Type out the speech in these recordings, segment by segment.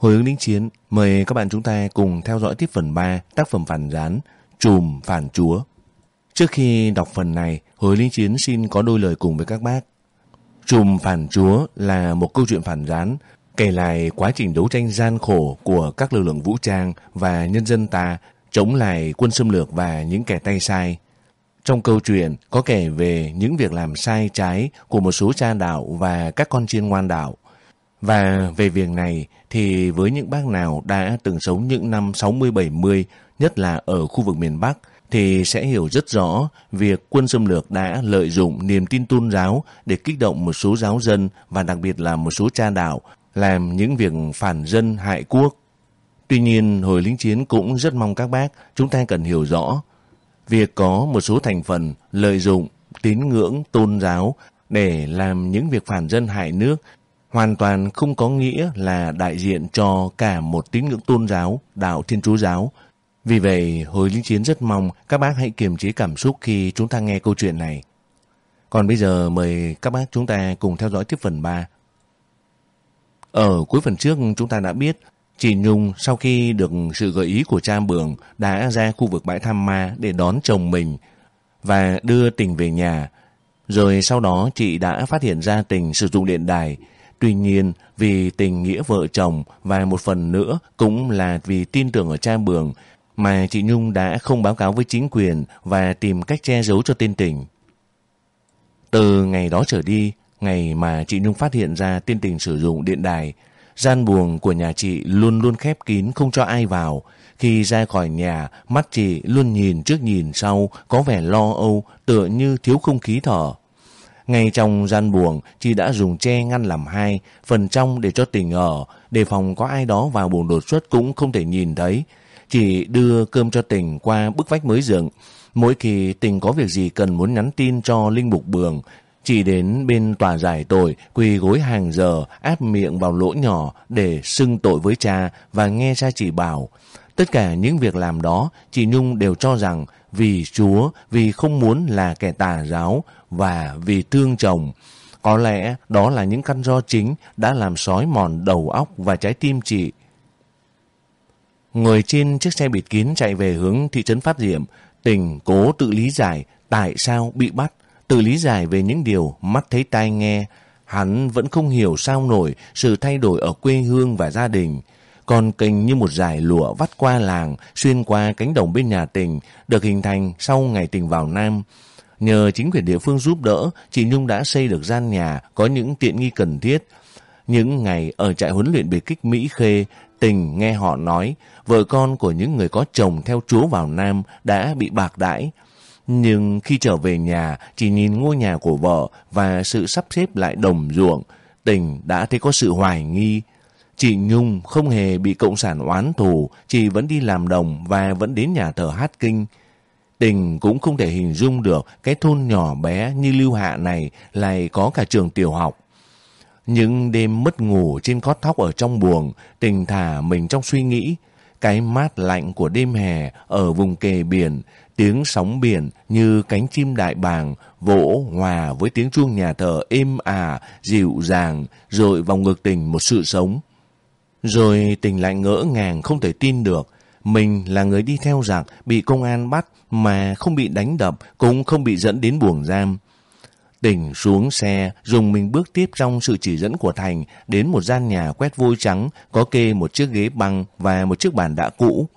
Hồi ứng lính chiến, mời các bạn chúng ta cùng theo dõi tiếp phần 3 tác phẩm phản gián Trùm Phản Chúa. Trước khi đọc phần này, Hồi lính chiến xin có đôi lời cùng với các bác. Trùm Phản Chúa là một câu chuyện phản gián kể lại quá trình đấu tranh gian khổ của các lực lượng vũ trang và nhân dân ta chống lại quân xâm lược và những kẻ tay sai. Trong câu chuyện có kể về những việc làm sai trái của một số cha đạo và các con chiên ngoan đạo. Và về việc này thì với những bác nào đã từng sống những năm 60-70, nhất là ở khu vực miền Bắc, thì sẽ hiểu rất rõ việc quân xâm lược đã lợi dụng niềm tin tôn giáo để kích động một số giáo dân và đặc biệt là một số cha đạo làm những việc phản dân hại quốc. Tuy nhiên, hồi lính chiến cũng rất mong các bác chúng ta cần hiểu rõ việc có một số thành phần lợi dụng tín ngưỡng tôn giáo để làm những việc phản dân hại nước hoàn toàn không có nghĩa là đại diện cho cả một tín ngưỡng tôn giáo, đạo Thiên Chúa giáo. Vì vậy, hồi lính chiến rất mong các bác hãy kiềm chế cảm xúc khi chúng ta nghe câu chuyện này. Còn bây giờ mời các bác chúng ta cùng theo dõi tiếp phần 3. Ở cuối phần trước chúng ta đã biết chị Nhung sau khi được sự gợi ý của cha Bường đã ra khu vực bãi tham ma để đón chồng mình và đưa tình về nhà. Rồi sau đó chị đã phát hiện ra tình sử dụng điện đài Tuy nhiên, vì tình nghĩa vợ chồng và một phần nữa cũng là vì tin tưởng ở cha Bường mà chị Nhung đã không báo cáo với chính quyền và tìm cách che giấu cho tên tình. Từ ngày đó trở đi, ngày mà chị Nhung phát hiện ra tên tình sử dụng điện đài, gian buồng của nhà chị luôn luôn khép kín không cho ai vào. Khi ra khỏi nhà, mắt chị luôn nhìn trước nhìn sau, có vẻ lo âu, tựa như thiếu không khí thở. Ngay trong gian buồng, chị đã dùng tre ngăn làm hai, phần trong để cho tình ở, đề phòng có ai đó vào buồng đột xuất cũng không thể nhìn thấy. Chị đưa cơm cho tình qua bức vách mới dựng. Mỗi khi tình có việc gì cần muốn nhắn tin cho Linh Mục Bường, chị đến bên tòa giải tội, quỳ gối hàng giờ, áp miệng vào lỗ nhỏ để xưng tội với cha và nghe cha chỉ bảo. Tất cả những việc làm đó, chị Nhung đều cho rằng vì Chúa, vì không muốn là kẻ tà giáo và vì thương chồng. Có lẽ đó là những căn do chính đã làm sói mòn đầu óc và trái tim chị. Người trên chiếc xe bịt kín chạy về hướng thị trấn Phát Diệm, tình cố tự lý giải tại sao bị bắt, tự lý giải về những điều mắt thấy tai nghe. Hắn vẫn không hiểu sao nổi sự thay đổi ở quê hương và gia đình. Còn kênh như một dải lụa vắt qua làng, xuyên qua cánh đồng bên nhà tình, được hình thành sau ngày tình vào Nam. Nhờ chính quyền địa phương giúp đỡ, chị Nhung đã xây được gian nhà có những tiện nghi cần thiết. Những ngày ở trại huấn luyện biệt kích Mỹ Khê, tình nghe họ nói, vợ con của những người có chồng theo chúa vào Nam đã bị bạc đãi. Nhưng khi trở về nhà, chỉ nhìn ngôi nhà của vợ và sự sắp xếp lại đồng ruộng, tình đã thấy có sự hoài nghi. Chị Nhung không hề bị cộng sản oán thù, chị vẫn đi làm đồng và vẫn đến nhà thờ hát kinh. Tình cũng không thể hình dung được cái thôn nhỏ bé như Lưu Hạ này lại có cả trường tiểu học. Những đêm mất ngủ trên cót thóc ở trong buồng, tình thả mình trong suy nghĩ. Cái mát lạnh của đêm hè ở vùng kề biển, tiếng sóng biển như cánh chim đại bàng vỗ hòa với tiếng chuông nhà thờ êm ả, dịu dàng, rồi vòng ngược tình một sự sống. Rồi tình lại ngỡ ngàng không thể tin được. Mình là người đi theo giặc, bị công an bắt mà không bị đánh đập, cũng không bị dẫn đến buồng giam. Tỉnh xuống xe, dùng mình bước tiếp trong sự chỉ dẫn của Thành đến một gian nhà quét vôi trắng, có kê một chiếc ghế băng và một chiếc bàn đã cũ.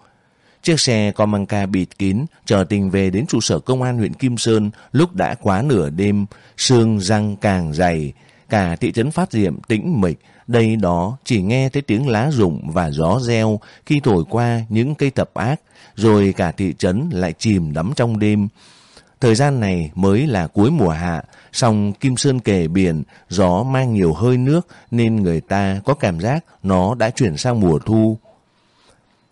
Chiếc xe có măng ca bịt kín, chờ tình về đến trụ sở công an huyện Kim Sơn lúc đã quá nửa đêm, sương răng càng dày. Cả thị trấn phát diệm tĩnh mịch, đây đó chỉ nghe thấy tiếng lá rụng và gió reo khi thổi qua những cây tập ác, rồi cả thị trấn lại chìm đắm trong đêm. Thời gian này mới là cuối mùa hạ, song Kim Sơn kề biển, gió mang nhiều hơi nước nên người ta có cảm giác nó đã chuyển sang mùa thu.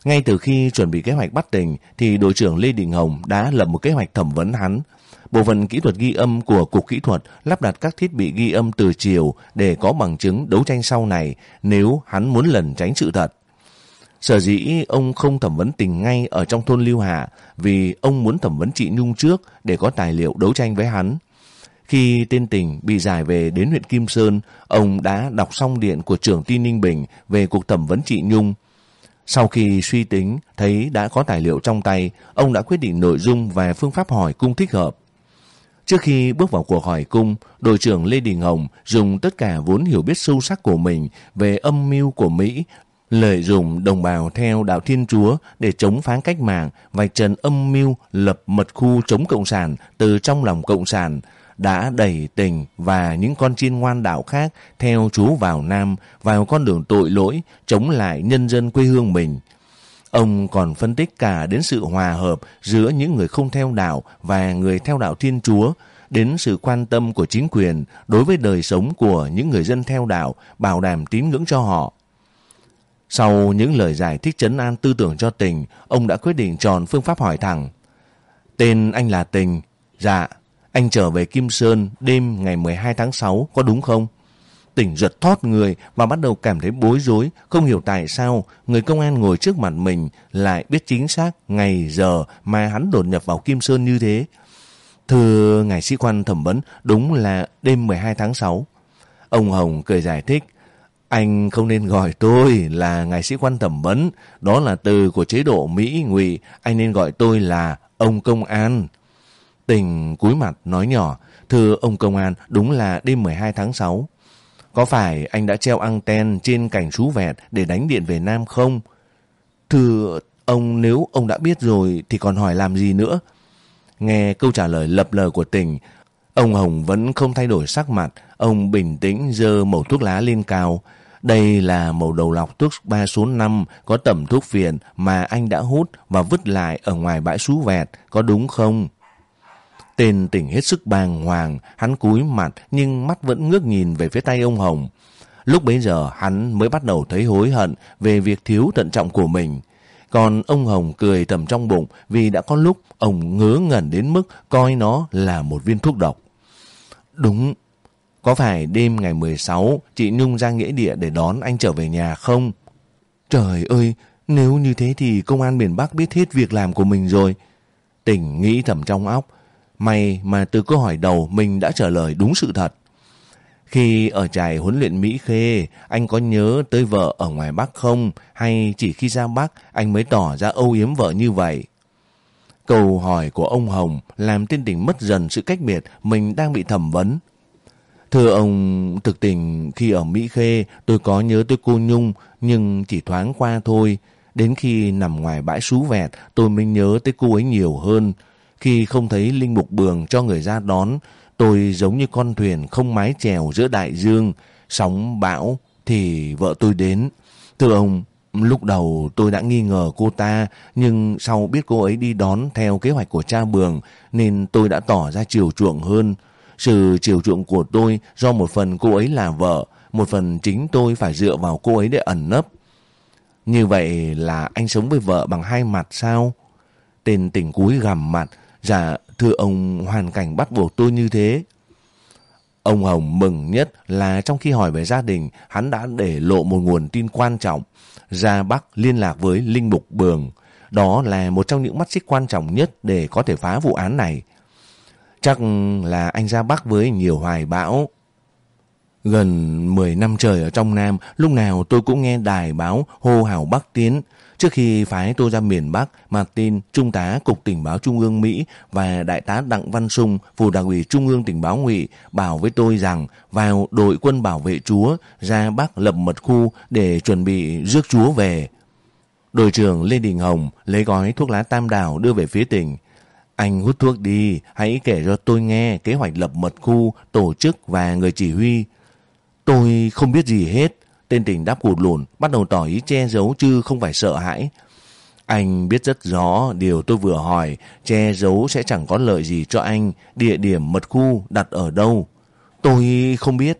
Ngay từ khi chuẩn bị kế hoạch bắt tình thì đội trưởng Lê Đình Hồng đã lập một kế hoạch thẩm vấn hắn. Bộ phận kỹ thuật ghi âm của Cục Kỹ thuật lắp đặt các thiết bị ghi âm từ chiều để có bằng chứng đấu tranh sau này nếu hắn muốn lẩn tránh sự thật. Sở dĩ ông không thẩm vấn tình ngay ở trong thôn Lưu Hạ vì ông muốn thẩm vấn chị Nhung trước để có tài liệu đấu tranh với hắn. Khi tên tình bị giải về đến huyện Kim Sơn, ông đã đọc xong điện của trưởng tin Ninh Bình về cuộc thẩm vấn chị Nhung. Sau khi suy tính, thấy đã có tài liệu trong tay, ông đã quyết định nội dung và phương pháp hỏi cung thích hợp. Trước khi bước vào cuộc hỏi cung, đội trưởng Lê Đình Hồng dùng tất cả vốn hiểu biết sâu sắc của mình về âm mưu của Mỹ, lợi dụng đồng bào theo đạo Thiên Chúa để chống phá cách mạng, vạch trần âm mưu lập mật khu chống Cộng sản từ trong lòng Cộng sản, đã đẩy tình và những con chiên ngoan đạo khác theo chú vào Nam, vào con đường tội lỗi, chống lại nhân dân quê hương mình. Ông còn phân tích cả đến sự hòa hợp giữa những người không theo đạo và người theo đạo Thiên Chúa, đến sự quan tâm của chính quyền đối với đời sống của những người dân theo đạo, bảo đảm tín ngưỡng cho họ. Sau những lời giải thích chấn an tư tưởng cho tình, ông đã quyết định chọn phương pháp hỏi thẳng. Tên anh là Tình. Dạ, anh trở về Kim Sơn đêm ngày 12 tháng 6, có đúng không? Tỉnh giật thót người và bắt đầu cảm thấy bối rối, không hiểu tại sao người công an ngồi trước mặt mình lại biết chính xác ngày giờ mà hắn đột nhập vào Kim Sơn như thế. Thưa ngài sĩ quan thẩm vấn, đúng là đêm 12 tháng 6. Ông Hồng cười giải thích, anh không nên gọi tôi là ngài sĩ quan thẩm vấn, đó là từ của chế độ Mỹ ngụy, anh nên gọi tôi là ông công an. Tình cúi mặt nói nhỏ, thưa ông công an, đúng là đêm 12 tháng 6. Có phải anh đã treo anten trên cảnh sú vẹt để đánh điện về Nam không? Thưa ông, nếu ông đã biết rồi thì còn hỏi làm gì nữa? Nghe câu trả lời lập lờ của tình, ông Hồng vẫn không thay đổi sắc mặt. Ông bình tĩnh dơ mẩu thuốc lá lên cao. Đây là màu đầu lọc thuốc 3 số 5 có tẩm thuốc phiện mà anh đã hút và vứt lại ở ngoài bãi sú vẹt, có đúng không? Tên tỉnh hết sức bàng hoàng, hắn cúi mặt nhưng mắt vẫn ngước nhìn về phía tay ông Hồng. Lúc bấy giờ hắn mới bắt đầu thấy hối hận về việc thiếu thận trọng của mình. Còn ông Hồng cười thầm trong bụng vì đã có lúc ông ngớ ngẩn đến mức coi nó là một viên thuốc độc. Đúng, có phải đêm ngày 16 chị Nhung ra nghĩa địa để đón anh trở về nhà không? Trời ơi, nếu như thế thì công an miền Bắc biết hết việc làm của mình rồi. Tỉnh nghĩ thầm trong óc, May mà từ câu hỏi đầu mình đã trả lời đúng sự thật. Khi ở trại huấn luyện Mỹ Khê, anh có nhớ tới vợ ở ngoài Bắc không? Hay chỉ khi ra Bắc, anh mới tỏ ra âu yếm vợ như vậy? Câu hỏi của ông Hồng làm tiên tình mất dần sự cách biệt mình đang bị thẩm vấn. Thưa ông, thực tình khi ở Mỹ Khê tôi có nhớ tới cô Nhung nhưng chỉ thoáng qua thôi. Đến khi nằm ngoài bãi sú vẹt tôi mới nhớ tới cô ấy nhiều hơn. Khi không thấy Linh Mục Bường cho người ra đón, tôi giống như con thuyền không mái chèo giữa đại dương, sóng bão thì vợ tôi đến. Thưa ông, lúc đầu tôi đã nghi ngờ cô ta, nhưng sau biết cô ấy đi đón theo kế hoạch của cha Bường nên tôi đã tỏ ra chiều chuộng hơn. Sự chiều chuộng của tôi do một phần cô ấy là vợ, một phần chính tôi phải dựa vào cô ấy để ẩn nấp. Như vậy là anh sống với vợ bằng hai mặt sao? Tên tỉnh cúi gằm mặt, Dạ, thưa ông, hoàn cảnh bắt buộc tôi như thế. Ông Hồng mừng nhất là trong khi hỏi về gia đình, hắn đã để lộ một nguồn tin quan trọng. Ra Bắc liên lạc với Linh Mục Bường. Đó là một trong những mắt xích quan trọng nhất để có thể phá vụ án này. Chắc là anh ra Bắc với nhiều hoài bão. Gần 10 năm trời ở trong Nam, lúc nào tôi cũng nghe đài báo hô hào Bắc Tiến. Trước khi phái tôi ra miền Bắc, Martin, Trung tá Cục Tình báo Trung ương Mỹ và Đại tá Đặng Văn Sung, Phù Đảng ủy Trung ương Tình báo Ngụy bảo với tôi rằng vào đội quân bảo vệ Chúa ra Bắc lập mật khu để chuẩn bị rước Chúa về. Đội trưởng Lê Đình Hồng lấy gói thuốc lá tam đảo đưa về phía tỉnh. Anh hút thuốc đi, hãy kể cho tôi nghe kế hoạch lập mật khu, tổ chức và người chỉ huy. Tôi không biết gì hết. Tên tình đáp cụt lùn, bắt đầu tỏ ý che giấu chứ không phải sợ hãi. Anh biết rất rõ điều tôi vừa hỏi, che giấu sẽ chẳng có lợi gì cho anh, địa điểm mật khu đặt ở đâu. Tôi không biết.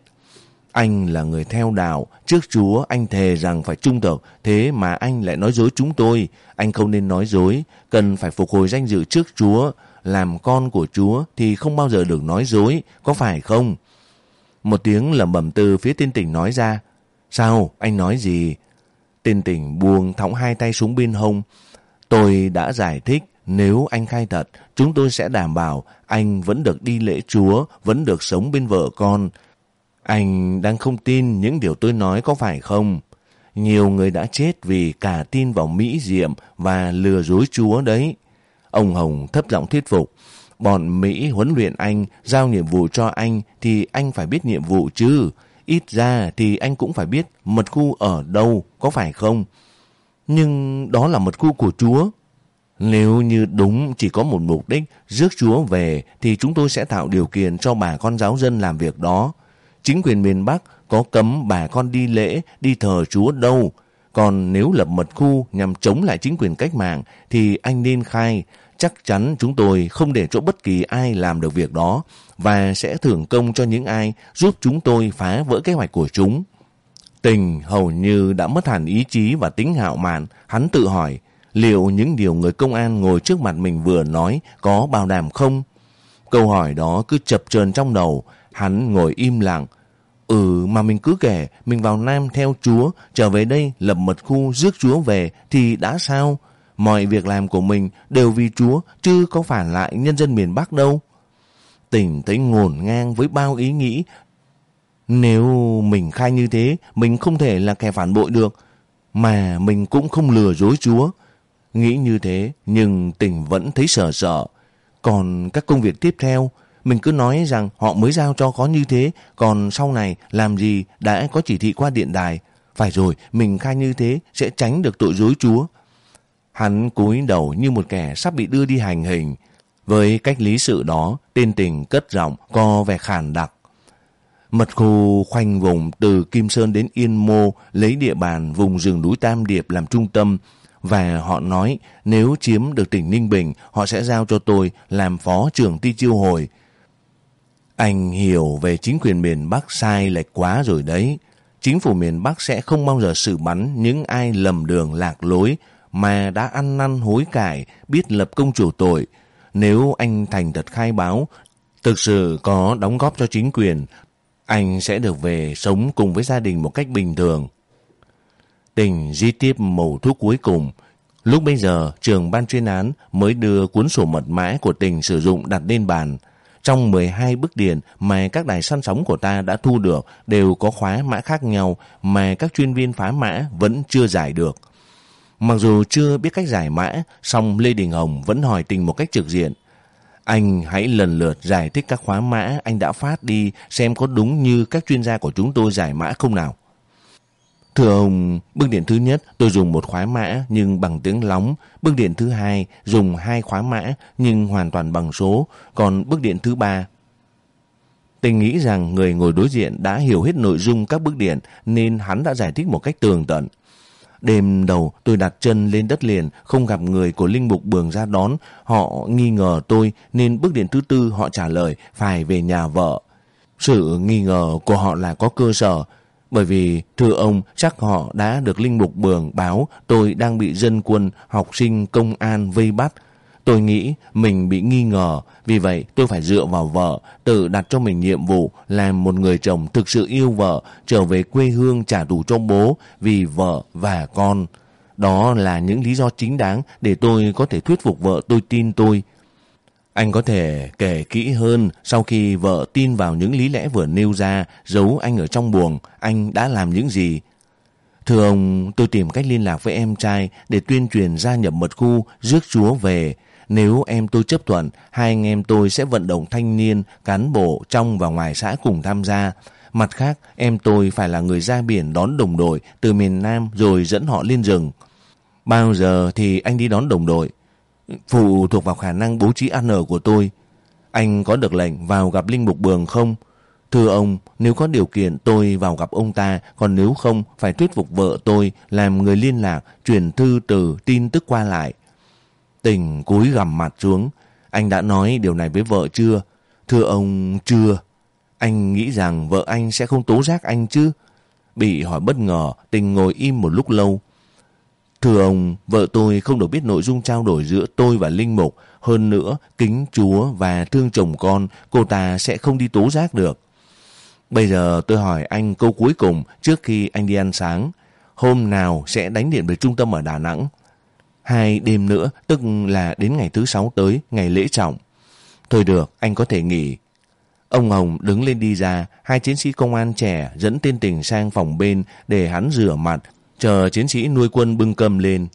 Anh là người theo đạo, trước Chúa anh thề rằng phải trung thực, thế mà anh lại nói dối chúng tôi. Anh không nên nói dối, cần phải phục hồi danh dự trước Chúa. Làm con của Chúa thì không bao giờ được nói dối, có phải không? Một tiếng lầm bẩm từ phía tên tỉnh nói ra. Sao? Anh nói gì? Tên tỉnh buông thõng hai tay xuống bên hông. Tôi đã giải thích nếu anh khai thật, chúng tôi sẽ đảm bảo anh vẫn được đi lễ Chúa, vẫn được sống bên vợ con. Anh đang không tin những điều tôi nói có phải không? Nhiều người đã chết vì cả tin vào Mỹ Diệm và lừa dối Chúa đấy. Ông Hồng thấp giọng thuyết phục. Bọn Mỹ huấn luyện anh, giao nhiệm vụ cho anh thì anh phải biết nhiệm vụ chứ. Ít ra thì anh cũng phải biết mật khu ở đâu, có phải không? Nhưng đó là mật khu của Chúa. Nếu như đúng chỉ có một mục đích rước Chúa về thì chúng tôi sẽ tạo điều kiện cho bà con giáo dân làm việc đó. Chính quyền miền Bắc có cấm bà con đi lễ, đi thờ Chúa đâu. Còn nếu lập mật khu nhằm chống lại chính quyền cách mạng thì anh nên khai chắc chắn chúng tôi không để chỗ bất kỳ ai làm được việc đó và sẽ thưởng công cho những ai giúp chúng tôi phá vỡ kế hoạch của chúng. Tình hầu như đã mất hẳn ý chí và tính hạo mạn, hắn tự hỏi liệu những điều người công an ngồi trước mặt mình vừa nói có bảo đảm không? Câu hỏi đó cứ chập chờn trong đầu, hắn ngồi im lặng. Ừ mà mình cứ kể, mình vào Nam theo Chúa, trở về đây lập mật khu rước Chúa về thì đã sao? Mọi việc làm của mình đều vì Chúa, chứ có phản lại nhân dân miền Bắc đâu. Tỉnh thấy ngổn ngang với bao ý nghĩ. Nếu mình khai như thế, mình không thể là kẻ phản bội được. Mà mình cũng không lừa dối Chúa. Nghĩ như thế, nhưng tỉnh vẫn thấy sợ sợ. Còn các công việc tiếp theo, mình cứ nói rằng họ mới giao cho có như thế, còn sau này làm gì đã có chỉ thị qua điện đài. Phải rồi, mình khai như thế sẽ tránh được tội dối Chúa. Hắn cúi đầu như một kẻ sắp bị đưa đi hành hình. Với cách lý sự đó, tên tình cất giọng co vẻ khàn đặc. Mật khu khoanh vùng từ Kim Sơn đến Yên Mô lấy địa bàn vùng rừng núi Tam Điệp làm trung tâm và họ nói nếu chiếm được tỉnh Ninh Bình họ sẽ giao cho tôi làm phó trưởng ty chiêu hồi. Anh hiểu về chính quyền miền Bắc sai lệch quá rồi đấy. Chính phủ miền Bắc sẽ không bao giờ xử bắn những ai lầm đường lạc lối mà đã ăn năn hối cải, biết lập công chủ tội. Nếu anh thành thật khai báo, thực sự có đóng góp cho chính quyền, anh sẽ được về sống cùng với gia đình một cách bình thường. Tình di tiếp mẫu thuốc cuối cùng. Lúc bây giờ, trường ban chuyên án mới đưa cuốn sổ mật mã của tình sử dụng đặt lên bàn. Trong 12 bức điện mà các đài săn sóng của ta đã thu được đều có khóa mã khác nhau mà các chuyên viên phá mã vẫn chưa giải được. Mặc dù chưa biết cách giải mã, song Lê Đình Hồng vẫn hỏi tình một cách trực diện. Anh hãy lần lượt giải thích các khóa mã anh đã phát đi xem có đúng như các chuyên gia của chúng tôi giải mã không nào. Thưa ông, bước điện thứ nhất tôi dùng một khóa mã nhưng bằng tiếng lóng. Bước điện thứ hai dùng hai khóa mã nhưng hoàn toàn bằng số. Còn bước điện thứ ba Tình nghĩ rằng người ngồi đối diện đã hiểu hết nội dung các bước điện nên hắn đã giải thích một cách tường tận. Đêm đầu tôi đặt chân lên đất liền, không gặp người của Linh Mục Bường ra đón. Họ nghi ngờ tôi nên bước điện thứ tư họ trả lời phải về nhà vợ. Sự nghi ngờ của họ là có cơ sở, bởi vì, thưa ông, chắc họ đã được Linh Mục Bường báo tôi đang bị dân quân, học sinh, công an vây bắt. Tôi nghĩ mình bị nghi ngờ, vì vậy tôi phải dựa vào vợ, tự đặt cho mình nhiệm vụ làm một người chồng thực sự yêu vợ, trở về quê hương trả thù cho bố vì vợ và con. Đó là những lý do chính đáng để tôi có thể thuyết phục vợ tôi tin tôi. Anh có thể kể kỹ hơn sau khi vợ tin vào những lý lẽ vừa nêu ra, giấu anh ở trong buồng, anh đã làm những gì. Thưa ông, tôi tìm cách liên lạc với em trai để tuyên truyền gia nhập mật khu, rước chúa về. Nếu em tôi chấp thuận, hai anh em tôi sẽ vận động thanh niên, cán bộ trong và ngoài xã cùng tham gia. Mặt khác, em tôi phải là người ra biển đón đồng đội từ miền Nam rồi dẫn họ lên rừng. Bao giờ thì anh đi đón đồng đội? Phụ thuộc vào khả năng bố trí ăn ở của tôi. Anh có được lệnh vào gặp Linh Mục Bường không? Thưa ông, nếu có điều kiện tôi vào gặp ông ta, còn nếu không phải thuyết phục vợ tôi làm người liên lạc, truyền thư từ tin tức qua lại. Tình cúi gằm mặt xuống. Anh đã nói điều này với vợ chưa? Thưa ông, chưa. Anh nghĩ rằng vợ anh sẽ không tố giác anh chứ? Bị hỏi bất ngờ, tình ngồi im một lúc lâu. Thưa ông, vợ tôi không được biết nội dung trao đổi giữa tôi và Linh Mục. Hơn nữa, kính chúa và thương chồng con, cô ta sẽ không đi tố giác được. Bây giờ tôi hỏi anh câu cuối cùng trước khi anh đi ăn sáng. Hôm nào sẽ đánh điện về trung tâm ở Đà Nẵng? Hai đêm nữa, tức là đến ngày thứ sáu tới, ngày lễ trọng. Thôi được, anh có thể nghỉ. Ông Hồng đứng lên đi ra, hai chiến sĩ công an trẻ dẫn tên tình sang phòng bên để hắn rửa mặt, chờ chiến sĩ nuôi quân bưng cơm lên.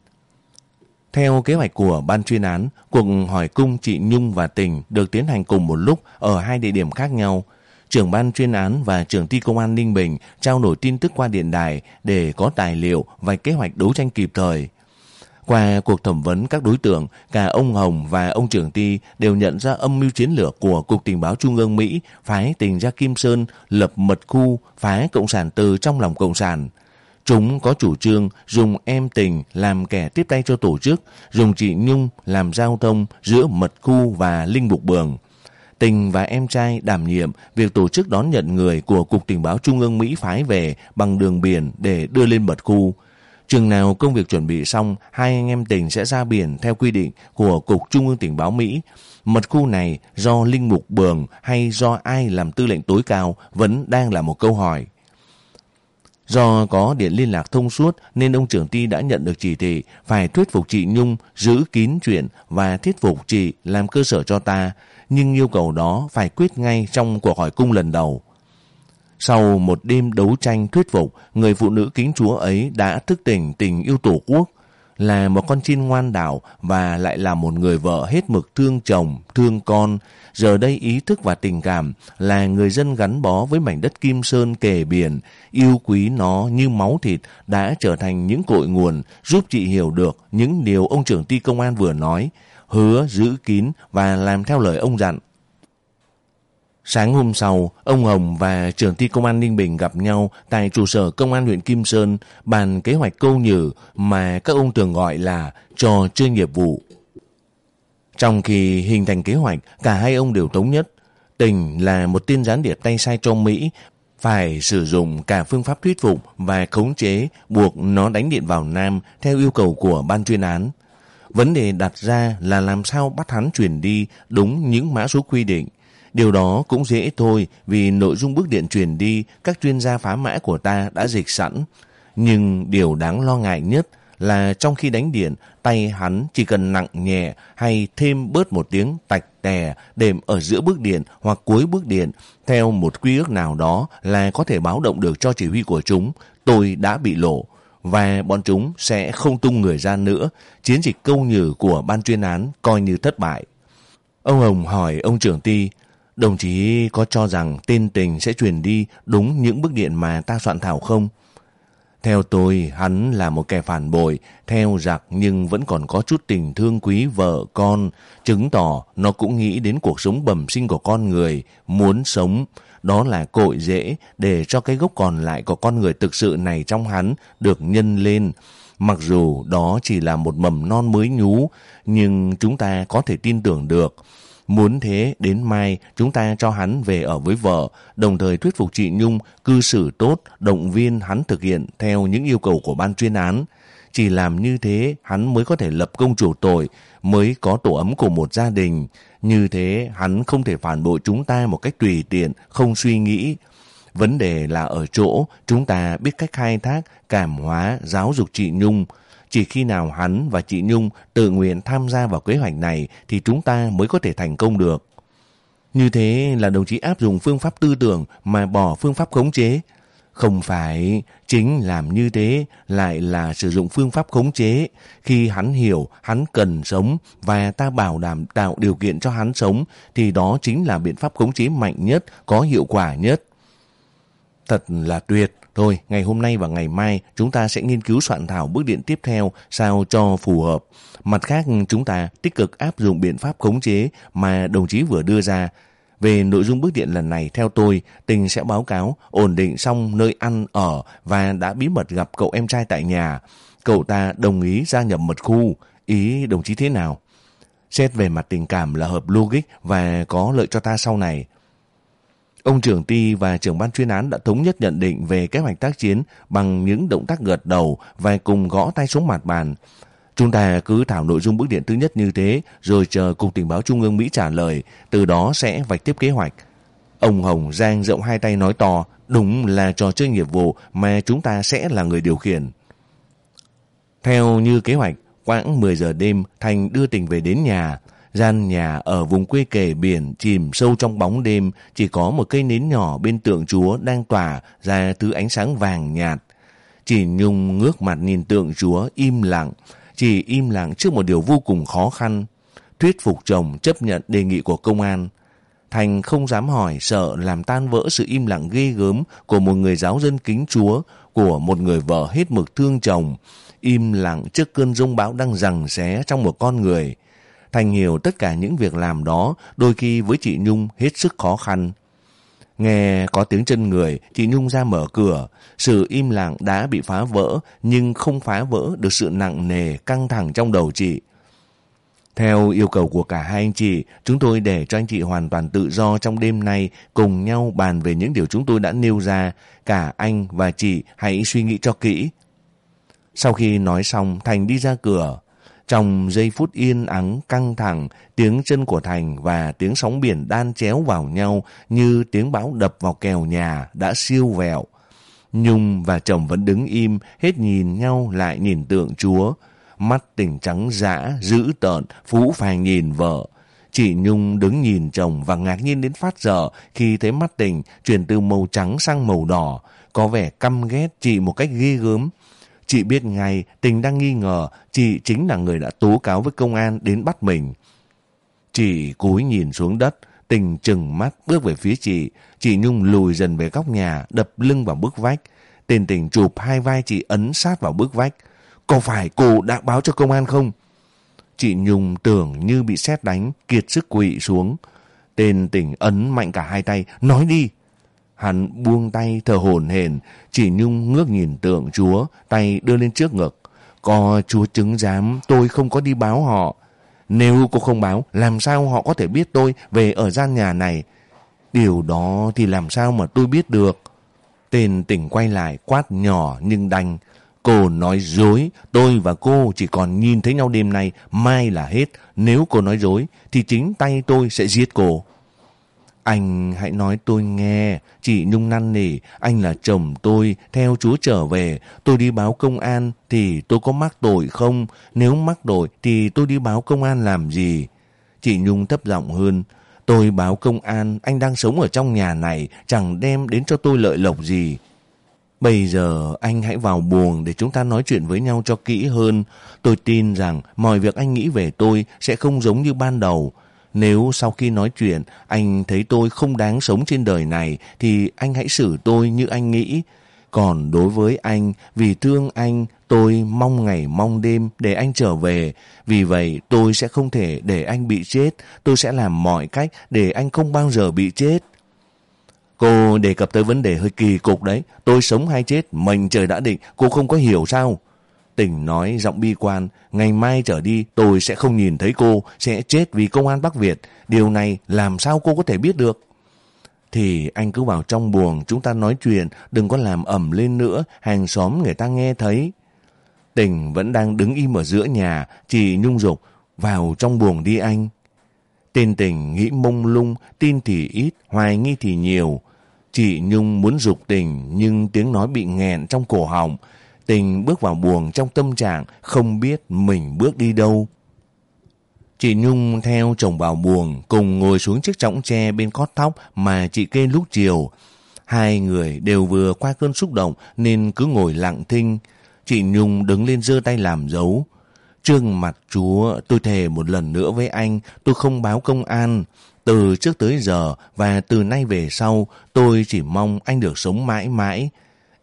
Theo kế hoạch của ban chuyên án, cuộc hỏi cung chị Nhung và Tình được tiến hành cùng một lúc ở hai địa điểm khác nhau. Trưởng ban chuyên án và trưởng ty công an Ninh Bình trao đổi tin tức qua điện đài để có tài liệu và kế hoạch đấu tranh kịp thời. Qua cuộc thẩm vấn các đối tượng, cả ông Hồng và ông trưởng ty đều nhận ra âm mưu chiến lược của Cục Tình báo Trung ương Mỹ phái tình ra Kim Sơn lập mật khu phái Cộng sản từ trong lòng Cộng sản. Chúng có chủ trương dùng em tình làm kẻ tiếp tay cho tổ chức, dùng chị Nhung làm giao thông giữa mật khu và Linh Bục Bường. Tình và em trai đảm nhiệm việc tổ chức đón nhận người của Cục Tình báo Trung ương Mỹ phái về bằng đường biển để đưa lên mật khu. Chừng nào công việc chuẩn bị xong, hai anh em Tình sẽ ra biển theo quy định của Cục Trung ương Tình báo Mỹ. Mật khu này do Linh Mục Bường hay do ai làm tư lệnh tối cao vẫn đang là một câu hỏi. Do có điện liên lạc thông suốt nên ông trưởng ty đã nhận được chỉ thị phải thuyết phục chị Nhung giữ kín chuyện và thuyết phục chị làm cơ sở cho ta, nhưng yêu cầu đó phải quyết ngay trong cuộc hỏi cung lần đầu. Sau một đêm đấu tranh thuyết phục, người phụ nữ kính chúa ấy đã thức tỉnh tình yêu tổ quốc, là một con chim ngoan đạo và lại là một người vợ hết mực thương chồng, thương con. Giờ đây ý thức và tình cảm là người dân gắn bó với mảnh đất Kim Sơn kề biển, yêu quý nó như máu thịt đã trở thành những cội nguồn giúp chị hiểu được những điều ông trưởng ty công an vừa nói, hứa giữ kín và làm theo lời ông dặn. Sáng hôm sau, ông Hồng và trưởng ty công an Ninh Bình gặp nhau tại trụ sở công an huyện Kim Sơn bàn kế hoạch câu nhử mà các ông thường gọi là trò chơi nghiệp vụ. Trong khi hình thành kế hoạch, cả hai ông đều thống nhất. Tình là một tên gián điệp tay sai cho Mỹ, phải sử dụng cả phương pháp thuyết phục và khống chế buộc nó đánh điện vào Nam theo yêu cầu của ban chuyên án. Vấn đề đặt ra là làm sao bắt hắn chuyển đi đúng những mã số quy định. Điều đó cũng dễ thôi vì nội dung bức điện truyền đi các chuyên gia phá mã của ta đã dịch sẵn. Nhưng điều đáng lo ngại nhất là trong khi đánh điện, tay hắn chỉ cần nặng nhẹ hay thêm bớt một tiếng tạch tè đệm ở giữa bức điện hoặc cuối bức điện theo một quy ước nào đó là có thể báo động được cho chỉ huy của chúng tôi đã bị lộ và bọn chúng sẽ không tung người ra nữa. Chiến dịch câu nhử của ban chuyên án coi như thất bại. Ông Hồng hỏi ông trưởng ty Đồng chí có cho rằng tên tình sẽ truyền đi đúng những bức điện mà ta soạn thảo không? Theo tôi, hắn là một kẻ phản bội, theo giặc nhưng vẫn còn có chút tình thương quý vợ con, chứng tỏ nó cũng nghĩ đến cuộc sống bẩm sinh của con người, muốn sống. Đó là cội dễ để cho cái gốc còn lại của con người thực sự này trong hắn được nhân lên. Mặc dù đó chỉ là một mầm non mới nhú, nhưng chúng ta có thể tin tưởng được. Muốn thế, đến mai chúng ta cho hắn về ở với vợ, đồng thời thuyết phục chị Nhung cư xử tốt, động viên hắn thực hiện theo những yêu cầu của ban chuyên án. Chỉ làm như thế, hắn mới có thể lập công chủ tội, mới có tổ ấm của một gia đình. Như thế, hắn không thể phản bội chúng ta một cách tùy tiện, không suy nghĩ. Vấn đề là ở chỗ chúng ta biết cách khai thác, cảm hóa, giáo dục chị Nhung, chỉ khi nào hắn và chị Nhung tự nguyện tham gia vào kế hoạch này thì chúng ta mới có thể thành công được. Như thế là đồng chí áp dụng phương pháp tư tưởng mà bỏ phương pháp khống chế. Không phải chính làm như thế lại là sử dụng phương pháp khống chế. Khi hắn hiểu hắn cần sống và ta bảo đảm tạo điều kiện cho hắn sống thì đó chính là biện pháp khống chế mạnh nhất, có hiệu quả nhất. Thật là tuyệt. Thôi, ngày hôm nay và ngày mai chúng ta sẽ nghiên cứu soạn thảo bước điện tiếp theo sao cho phù hợp. Mặt khác, chúng ta tích cực áp dụng biện pháp khống chế mà đồng chí vừa đưa ra. Về nội dung bước điện lần này, theo tôi, tình sẽ báo cáo ổn định xong nơi ăn, ở và đã bí mật gặp cậu em trai tại nhà. Cậu ta đồng ý gia nhập mật khu. Ý đồng chí thế nào? Xét về mặt tình cảm là hợp logic và có lợi cho ta sau này. Ông trưởng ty và trưởng ban chuyên án đã thống nhất nhận định về kế hoạch tác chiến bằng những động tác gật đầu và cùng gõ tay xuống mặt bàn. Chúng ta cứ thảo nội dung bức điện thứ nhất như thế, rồi chờ Cục Tình báo Trung ương Mỹ trả lời, từ đó sẽ vạch tiếp kế hoạch. Ông Hồng giang rộng hai tay nói to, đúng là trò chơi nghiệp vụ mà chúng ta sẽ là người điều khiển. Theo như kế hoạch, khoảng 10 giờ đêm, Thành đưa tình về đến nhà. Gian nhà ở vùng quê kề biển chìm sâu trong bóng đêm, chỉ có một cây nến nhỏ bên tượng chúa đang tỏa ra thứ ánh sáng vàng nhạt. Chỉ Nhung ngước mặt nhìn tượng chúa im lặng, chỉ im lặng trước một điều vô cùng khó khăn. Thuyết phục chồng chấp nhận đề nghị của công an. Thành không dám hỏi sợ làm tan vỡ sự im lặng ghê gớm của một người giáo dân kính chúa, của một người vợ hết mực thương chồng, im lặng trước cơn rông bão đang rằng xé trong một con người. Thành hiểu tất cả những việc làm đó đôi khi với chị Nhung hết sức khó khăn. Nghe có tiếng chân người, chị Nhung ra mở cửa. Sự im lặng đã bị phá vỡ, nhưng không phá vỡ được sự nặng nề, căng thẳng trong đầu chị. Theo yêu cầu của cả hai anh chị, chúng tôi để cho anh chị hoàn toàn tự do trong đêm nay cùng nhau bàn về những điều chúng tôi đã nêu ra. Cả anh và chị hãy suy nghĩ cho kỹ. Sau khi nói xong, Thành đi ra cửa. Trong giây phút yên ắng căng thẳng, tiếng chân của Thành và tiếng sóng biển đan chéo vào nhau như tiếng bão đập vào kèo nhà đã siêu vẹo. Nhung và chồng vẫn đứng im, hết nhìn nhau lại nhìn tượng chúa. Mắt tỉnh trắng dã, dữ tợn, phũ phàng nhìn vợ. Chị Nhung đứng nhìn chồng và ngạc nhiên đến phát dở khi thấy mắt tình chuyển từ màu trắng sang màu đỏ. Có vẻ căm ghét chị một cách ghê gớm. Chị biết ngay tình đang nghi ngờ chị chính là người đã tố cáo với công an đến bắt mình. Chị cúi nhìn xuống đất, tình chừng mắt bước về phía chị. Chị Nhung lùi dần về góc nhà, đập lưng vào bức vách. Tên tình chụp hai vai chị ấn sát vào bức vách. Có phải cô đã báo cho công an không? Chị Nhung tưởng như bị sét đánh, kiệt sức quỵ xuống. Tên tỉnh ấn mạnh cả hai tay, nói đi. Hắn buông tay thở hổn hển, chỉ Nhung ngước nhìn tượng chúa, tay đưa lên trước ngực. Có chúa chứng giám tôi không có đi báo họ. Nếu cô không báo, làm sao họ có thể biết tôi về ở gian nhà này? Điều đó thì làm sao mà tôi biết được? Tên tỉnh quay lại quát nhỏ nhưng đành. Cô nói dối, tôi và cô chỉ còn nhìn thấy nhau đêm nay, mai là hết. Nếu cô nói dối, thì chính tay tôi sẽ giết cô. Anh hãy nói tôi nghe, chị Nhung năn nỉ, anh là chồng tôi, theo chúa trở về, tôi đi báo công an thì tôi có mắc tội không? Nếu mắc tội thì tôi đi báo công an làm gì? Chị Nhung thấp giọng hơn, tôi báo công an, anh đang sống ở trong nhà này, chẳng đem đến cho tôi lợi lộc gì. Bây giờ anh hãy vào buồng để chúng ta nói chuyện với nhau cho kỹ hơn. Tôi tin rằng mọi việc anh nghĩ về tôi sẽ không giống như ban đầu. Nếu sau khi nói chuyện anh thấy tôi không đáng sống trên đời này thì anh hãy xử tôi như anh nghĩ. Còn đối với anh, vì thương anh, tôi mong ngày mong đêm để anh trở về. Vì vậy tôi sẽ không thể để anh bị chết. Tôi sẽ làm mọi cách để anh không bao giờ bị chết. Cô đề cập tới vấn đề hơi kỳ cục đấy. Tôi sống hay chết, mình trời đã định, cô không có hiểu sao? Tình nói giọng bi quan, ngày mai trở đi tôi sẽ không nhìn thấy cô, sẽ chết vì công an Bắc Việt. Điều này làm sao cô có thể biết được? Thì anh cứ vào trong buồng chúng ta nói chuyện, đừng có làm ẩm lên nữa, hàng xóm người ta nghe thấy. Tình vẫn đang đứng im ở giữa nhà, chỉ nhung dục, vào trong buồng đi anh. Tên tình nghĩ mông lung, tin thì ít, hoài nghi thì nhiều. Chị Nhung muốn dục tình nhưng tiếng nói bị nghẹn trong cổ họng. Tình bước vào buồng trong tâm trạng không biết mình bước đi đâu. Chị Nhung theo chồng vào buồng cùng ngồi xuống chiếc trọng tre bên cót tóc mà chị kê lúc chiều. Hai người đều vừa qua cơn xúc động nên cứ ngồi lặng thinh. Chị Nhung đứng lên giơ tay làm dấu. Trương mặt chúa, tôi thề một lần nữa với anh, tôi không báo công an. Từ trước tới giờ và từ nay về sau, tôi chỉ mong anh được sống mãi mãi.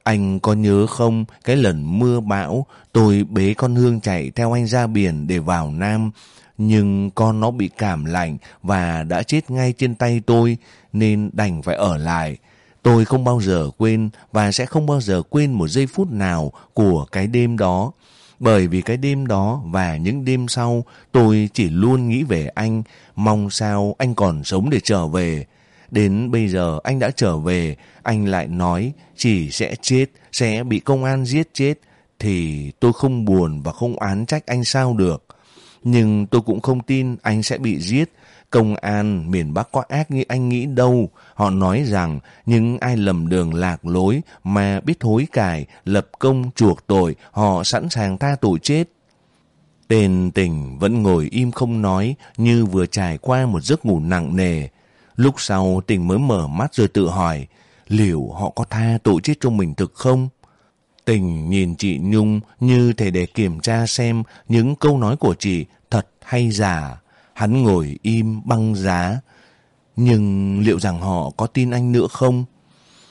Anh có nhớ không, cái lần mưa bão, tôi bế con Hương chạy theo anh ra biển để vào Nam. Nhưng con nó bị cảm lạnh và đã chết ngay trên tay tôi, nên đành phải ở lại. Tôi không bao giờ quên và sẽ không bao giờ quên một giây phút nào của cái đêm đó. Bởi vì cái đêm đó và những đêm sau tôi chỉ luôn nghĩ về anh, mong sao anh còn sống để trở về. Đến bây giờ anh đã trở về, anh lại nói chỉ sẽ chết, sẽ bị công an giết chết. Thì tôi không buồn và không án trách anh sao được. Nhưng tôi cũng không tin anh sẽ bị giết. Công an miền Bắc có ác như anh nghĩ đâu. Họ nói rằng những ai lầm đường lạc lối mà biết hối cải, lập công chuộc tội, họ sẵn sàng tha tội chết. Tên tình vẫn ngồi im không nói như vừa trải qua một giấc ngủ nặng nề. Lúc sau tình mới mở mắt rồi tự hỏi liệu họ có tha tội chết cho mình thực không? Tình nhìn chị Nhung như thể để kiểm tra xem những câu nói của chị thật hay giả. Hắn ngồi im băng giá. Nhưng liệu rằng họ có tin anh nữa không?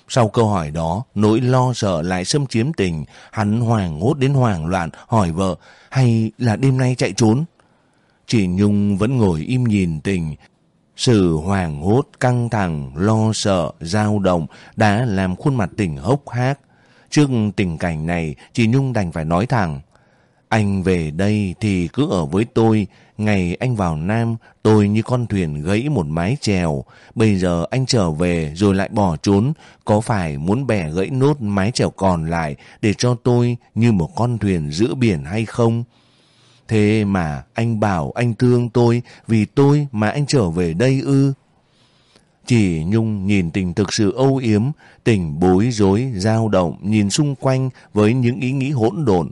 Sau câu hỏi đó, nỗi lo sợ lại xâm chiếm tình. Hắn hoàng hốt đến hoảng loạn hỏi vợ hay là đêm nay chạy trốn? Chị Nhung vẫn ngồi im nhìn tình. Sự hoàng hốt, căng thẳng, lo sợ, dao động đã làm khuôn mặt tỉnh hốc hác. Trước tình cảnh này, chị Nhung đành phải nói thẳng. Anh về đây thì cứ ở với tôi. Ngày anh vào Nam, tôi như con thuyền gãy một mái chèo. Bây giờ anh trở về rồi lại bỏ trốn. Có phải muốn bẻ gãy nốt mái chèo còn lại để cho tôi như một con thuyền giữa biển hay không? Thế mà anh bảo anh thương tôi vì tôi mà anh trở về đây ư? Chỉ Nhung nhìn tình thực sự âu yếm, tình bối rối, dao động, nhìn xung quanh với những ý nghĩ hỗn độn.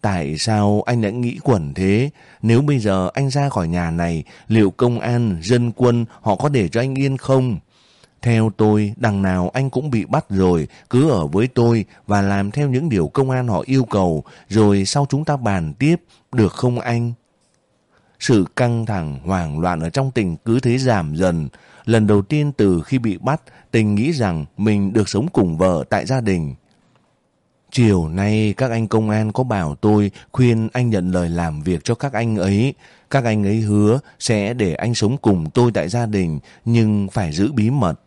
Tại sao anh đã nghĩ quẩn thế? Nếu bây giờ anh ra khỏi nhà này, liệu công an, dân quân họ có để cho anh yên không? Theo tôi, đằng nào anh cũng bị bắt rồi, cứ ở với tôi và làm theo những điều công an họ yêu cầu, rồi sau chúng ta bàn tiếp, được không anh? Sự căng thẳng, hoảng loạn ở trong tình cứ thế giảm dần. Lần đầu tiên từ khi bị bắt, tình nghĩ rằng mình được sống cùng vợ tại gia đình. Chiều nay các anh công an có bảo tôi khuyên anh nhận lời làm việc cho các anh ấy. Các anh ấy hứa sẽ để anh sống cùng tôi tại gia đình nhưng phải giữ bí mật.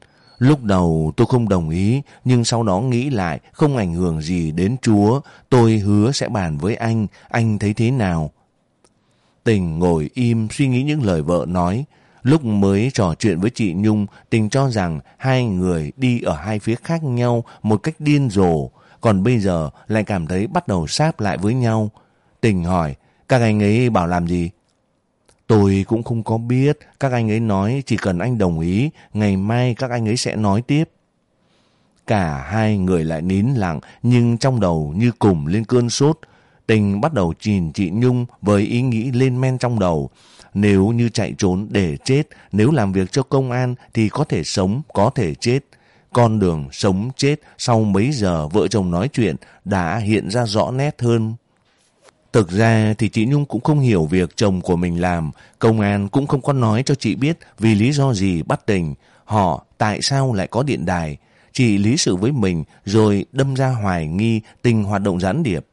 Lúc đầu tôi không đồng ý nhưng sau đó nghĩ lại không ảnh hưởng gì đến Chúa. Tôi hứa sẽ bàn với anh. Anh thấy thế nào? Tình ngồi im suy nghĩ những lời vợ nói. Lúc mới trò chuyện với chị Nhung, Tình cho rằng hai người đi ở hai phía khác nhau một cách điên rồ. Còn bây giờ lại cảm thấy bắt đầu sáp lại với nhau. Tình hỏi, các anh ấy bảo làm gì? Tôi cũng không có biết, các anh ấy nói chỉ cần anh đồng ý, ngày mai các anh ấy sẽ nói tiếp. Cả hai người lại nín lặng nhưng trong đầu như cùng lên cơn sốt. Tình bắt đầu chìn chị Nhung với ý nghĩ lên men trong đầu. Nếu như chạy trốn để chết, nếu làm việc cho công an thì có thể sống, có thể chết. Con đường sống chết sau mấy giờ vợ chồng nói chuyện đã hiện ra rõ nét hơn. Thực ra thì chị Nhung cũng không hiểu việc chồng của mình làm. Công an cũng không có nói cho chị biết vì lý do gì bắt tình. Họ tại sao lại có điện đài. Chị lý sự với mình rồi đâm ra hoài nghi tình hoạt động gián điệp.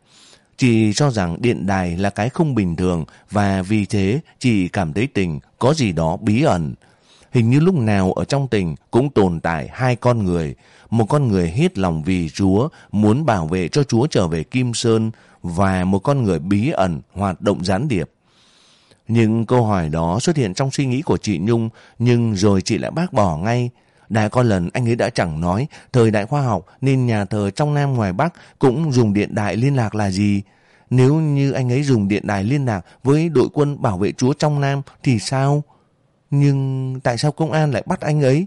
Chị cho rằng điện đài là cái không bình thường và vì thế chị cảm thấy tình có gì đó bí ẩn. Hình như lúc nào ở trong tình cũng tồn tại hai con người. Một con người hết lòng vì Chúa, muốn bảo vệ cho Chúa trở về Kim Sơn và một con người bí ẩn hoạt động gián điệp. Nhưng câu hỏi đó xuất hiện trong suy nghĩ của chị Nhung nhưng rồi chị lại bác bỏ ngay. Đã có lần anh ấy đã chẳng nói thời đại khoa học nên nhà thờ trong Nam ngoài Bắc cũng dùng điện đại liên lạc là gì. Nếu như anh ấy dùng điện đài liên lạc với đội quân bảo vệ chúa trong Nam thì sao? Nhưng tại sao công an lại bắt anh ấy?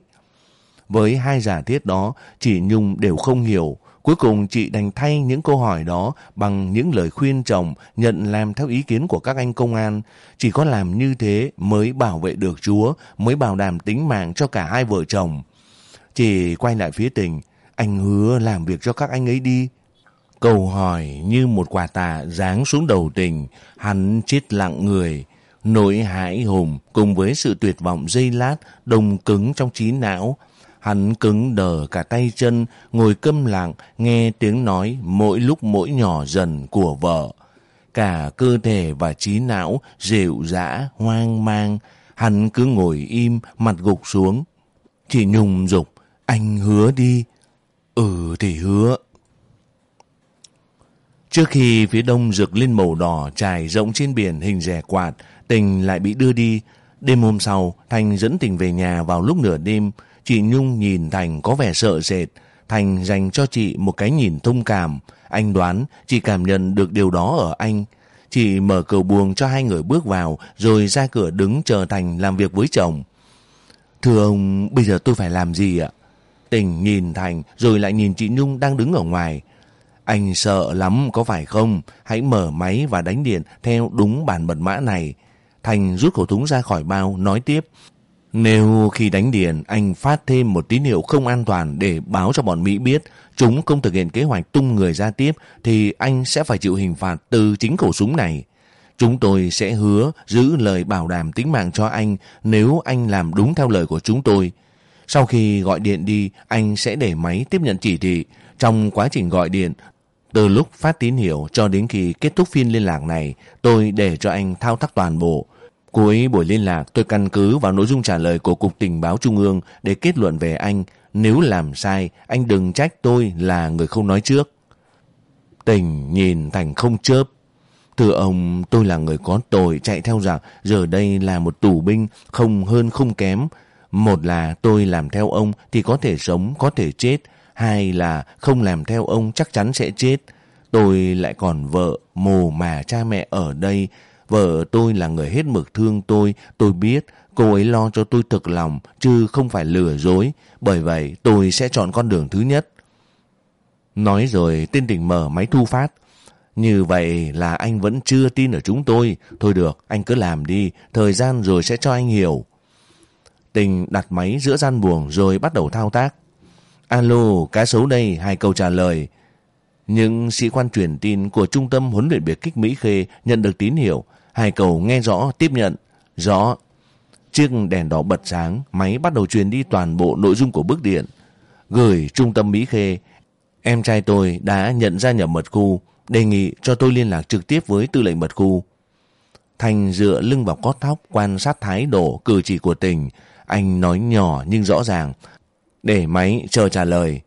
Với hai giả thiết đó, chị Nhung đều không hiểu. Cuối cùng chị đành thay những câu hỏi đó bằng những lời khuyên chồng nhận làm theo ý kiến của các anh công an. Chỉ có làm như thế mới bảo vệ được Chúa, mới bảo đảm tính mạng cho cả hai vợ chồng. Chị quay lại phía tình, anh hứa làm việc cho các anh ấy đi. Câu hỏi như một quả tạ giáng xuống đầu tình, hắn chết lặng người. Nỗi hãi hùng cùng với sự tuyệt vọng dây lát đồng cứng trong trí não. Hắn cứng đờ cả tay chân, ngồi câm lặng, nghe tiếng nói mỗi lúc mỗi nhỏ dần của vợ. Cả cơ thể và trí não rệu rã, hoang mang. Hắn cứ ngồi im, mặt gục xuống. Chị Nhung dục anh hứa đi. Ừ thì hứa. Trước khi phía đông rực lên màu đỏ trải rộng trên biển hình rẻ quạt, Tình lại bị đưa đi. Đêm hôm sau, Thành dẫn Tình về nhà vào lúc nửa đêm. Chị Nhung nhìn Thành có vẻ sợ sệt. Thành dành cho chị một cái nhìn thông cảm. Anh đoán chị cảm nhận được điều đó ở anh. Chị mở cửa buồng cho hai người bước vào rồi ra cửa đứng chờ Thành làm việc với chồng. Thưa ông, bây giờ tôi phải làm gì ạ? Tình nhìn Thành rồi lại nhìn chị Nhung đang đứng ở ngoài. Anh sợ lắm có phải không? Hãy mở máy và đánh điện theo đúng bản mật mã này. Thành rút khẩu súng ra khỏi bao, nói tiếp. Nếu khi đánh điện anh phát thêm một tín hiệu không an toàn để báo cho bọn Mỹ biết chúng không thực hiện kế hoạch tung người ra tiếp thì anh sẽ phải chịu hình phạt từ chính khẩu súng này. Chúng tôi sẽ hứa giữ lời bảo đảm tính mạng cho anh nếu anh làm đúng theo lời của chúng tôi. Sau khi gọi điện đi, anh sẽ để máy tiếp nhận chỉ thị. Trong quá trình gọi điện, từ lúc phát tín hiệu cho đến khi kết thúc phiên liên lạc này, tôi để cho anh thao tác toàn bộ. Cuối buổi liên lạc, tôi căn cứ vào nội dung trả lời của Cục Tình báo Trung ương để kết luận về anh. Nếu làm sai, anh đừng trách tôi là người không nói trước. Tình nhìn Thành không chớp. Thưa ông, tôi là người có tội chạy theo giặc, giờ đây là một tù binh, không hơn không kém. Một là tôi làm theo ông thì có thể sống, có thể chết. Hai là không làm theo ông chắc chắn sẽ chết. Tôi lại còn vợ, mồ mà cha mẹ ở đây. Vợ tôi là người hết mực thương tôi, tôi biết cô ấy lo cho tôi thực lòng chứ không phải lừa dối. Bởi vậy tôi sẽ chọn con đường thứ nhất. Nói rồi tên tình mở máy thu phát. Như vậy là anh vẫn chưa tin ở chúng tôi. Thôi được, anh cứ làm đi, thời gian rồi sẽ cho anh hiểu. Tình đặt máy giữa gian buồng rồi bắt đầu thao tác. Alo, cá sấu đây, hai câu trả lời. Những sĩ quan truyền tin của Trung tâm huấn luyện biệt kích Mỹ Khê nhận được tín hiệu. Hải cầu nghe rõ, tiếp nhận. Rõ. Chiếc đèn đỏ bật sáng, máy bắt đầu truyền đi toàn bộ nội dung của bức điện. Gửi Trung tâm Mỹ Khê. Em trai tôi đã nhận ra nhập mật khu, đề nghị cho tôi liên lạc trực tiếp với tư lệnh mật khu. Thành dựa lưng vào cót thóc quan sát thái độ cử chỉ của tình. Anh nói nhỏ nhưng rõ ràng. Để máy chờ trả lời.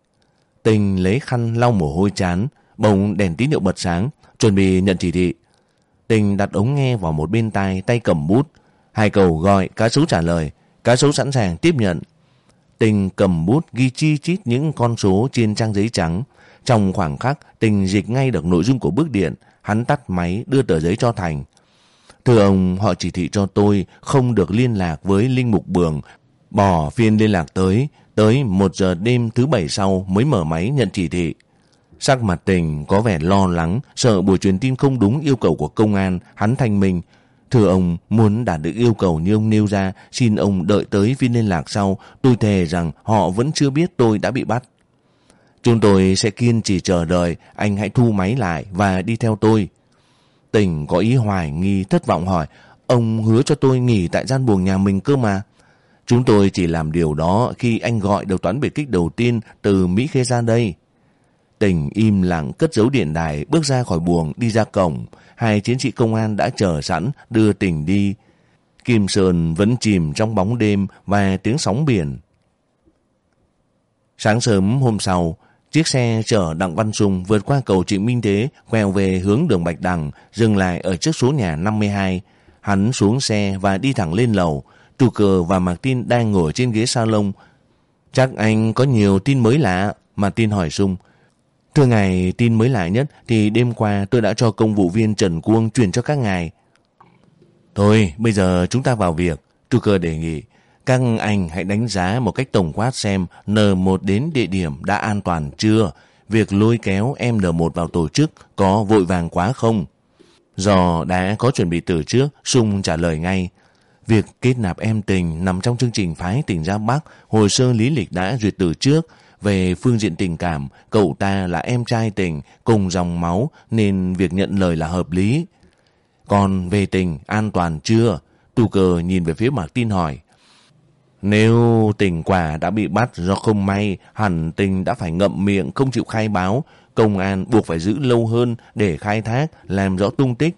Tình lấy khăn lau mồ hôi chán, bỗng đèn tín hiệu bật sáng, chuẩn bị nhận chỉ thị. Tình đặt ống nghe vào một bên tai, tay cầm bút. Hai cầu gọi, cá sấu trả lời. Cá sấu sẵn sàng tiếp nhận. Tình cầm bút ghi chi chít những con số trên trang giấy trắng. Trong khoảng khắc, tình dịch ngay được nội dung của bức điện. Hắn tắt máy, đưa tờ giấy cho Thành. Thưa ông, họ chỉ thị cho tôi không được liên lạc với Linh Mục Bường. Bỏ phiên liên lạc tới, tới một giờ đêm thứ bảy sau mới mở máy nhận chỉ thị. Sắc mặt tình có vẻ lo lắng, sợ buổi truyền tin không đúng yêu cầu của công an, hắn thanh minh. Thưa ông, muốn đạt được yêu cầu như ông nêu ra, xin ông đợi tới phiên liên lạc sau, tôi thề rằng họ vẫn chưa biết tôi đã bị bắt. Chúng tôi sẽ kiên trì chờ đợi, anh hãy thu máy lại và đi theo tôi. Tình có ý hoài nghi thất vọng hỏi, ông hứa cho tôi nghỉ tại gian buồng nhà mình cơ mà. Chúng tôi chỉ làm điều đó khi anh gọi đầu toán biệt kích đầu tiên từ Mỹ Khê ra đây. Tình im lặng cất giấu điện đài bước ra khỏi buồng đi ra cổng. Hai chiến sĩ công an đã chờ sẵn đưa tình đi. Kim Sơn vẫn chìm trong bóng đêm và tiếng sóng biển. Sáng sớm hôm sau, chiếc xe chở Đặng Văn Sùng vượt qua cầu Trịnh Minh Thế, quẹo về hướng đường Bạch Đằng, dừng lại ở trước số nhà 52. Hắn xuống xe và đi thẳng lên lầu. Tù cờ và Mạc Tin đang ngồi trên ghế salon. Chắc anh có nhiều tin mới lạ, Mạc Tin hỏi Sùng. Thưa ngài, tin mới lạ nhất thì đêm qua tôi đã cho công vụ viên Trần Cuông truyền cho các ngài. Thôi, bây giờ chúng ta vào việc. Chu cơ đề nghị, các anh hãy đánh giá một cách tổng quát xem N1 đến địa điểm đã an toàn chưa? Việc lôi kéo em N1 vào tổ chức có vội vàng quá không? Do đã có chuẩn bị từ trước, Sung trả lời ngay. Việc kết nạp em tình nằm trong chương trình phái tỉnh Giang Bắc, hồ sơ lý lịch đã duyệt từ trước, về phương diện tình cảm, cậu ta là em trai tình, cùng dòng máu nên việc nhận lời là hợp lý. Còn về tình, an toàn chưa? Tu cờ nhìn về phía Mạc Tin hỏi. Nếu tình quả đã bị bắt do không may, hẳn tình đã phải ngậm miệng không chịu khai báo, công an buộc phải giữ lâu hơn để khai thác, làm rõ tung tích.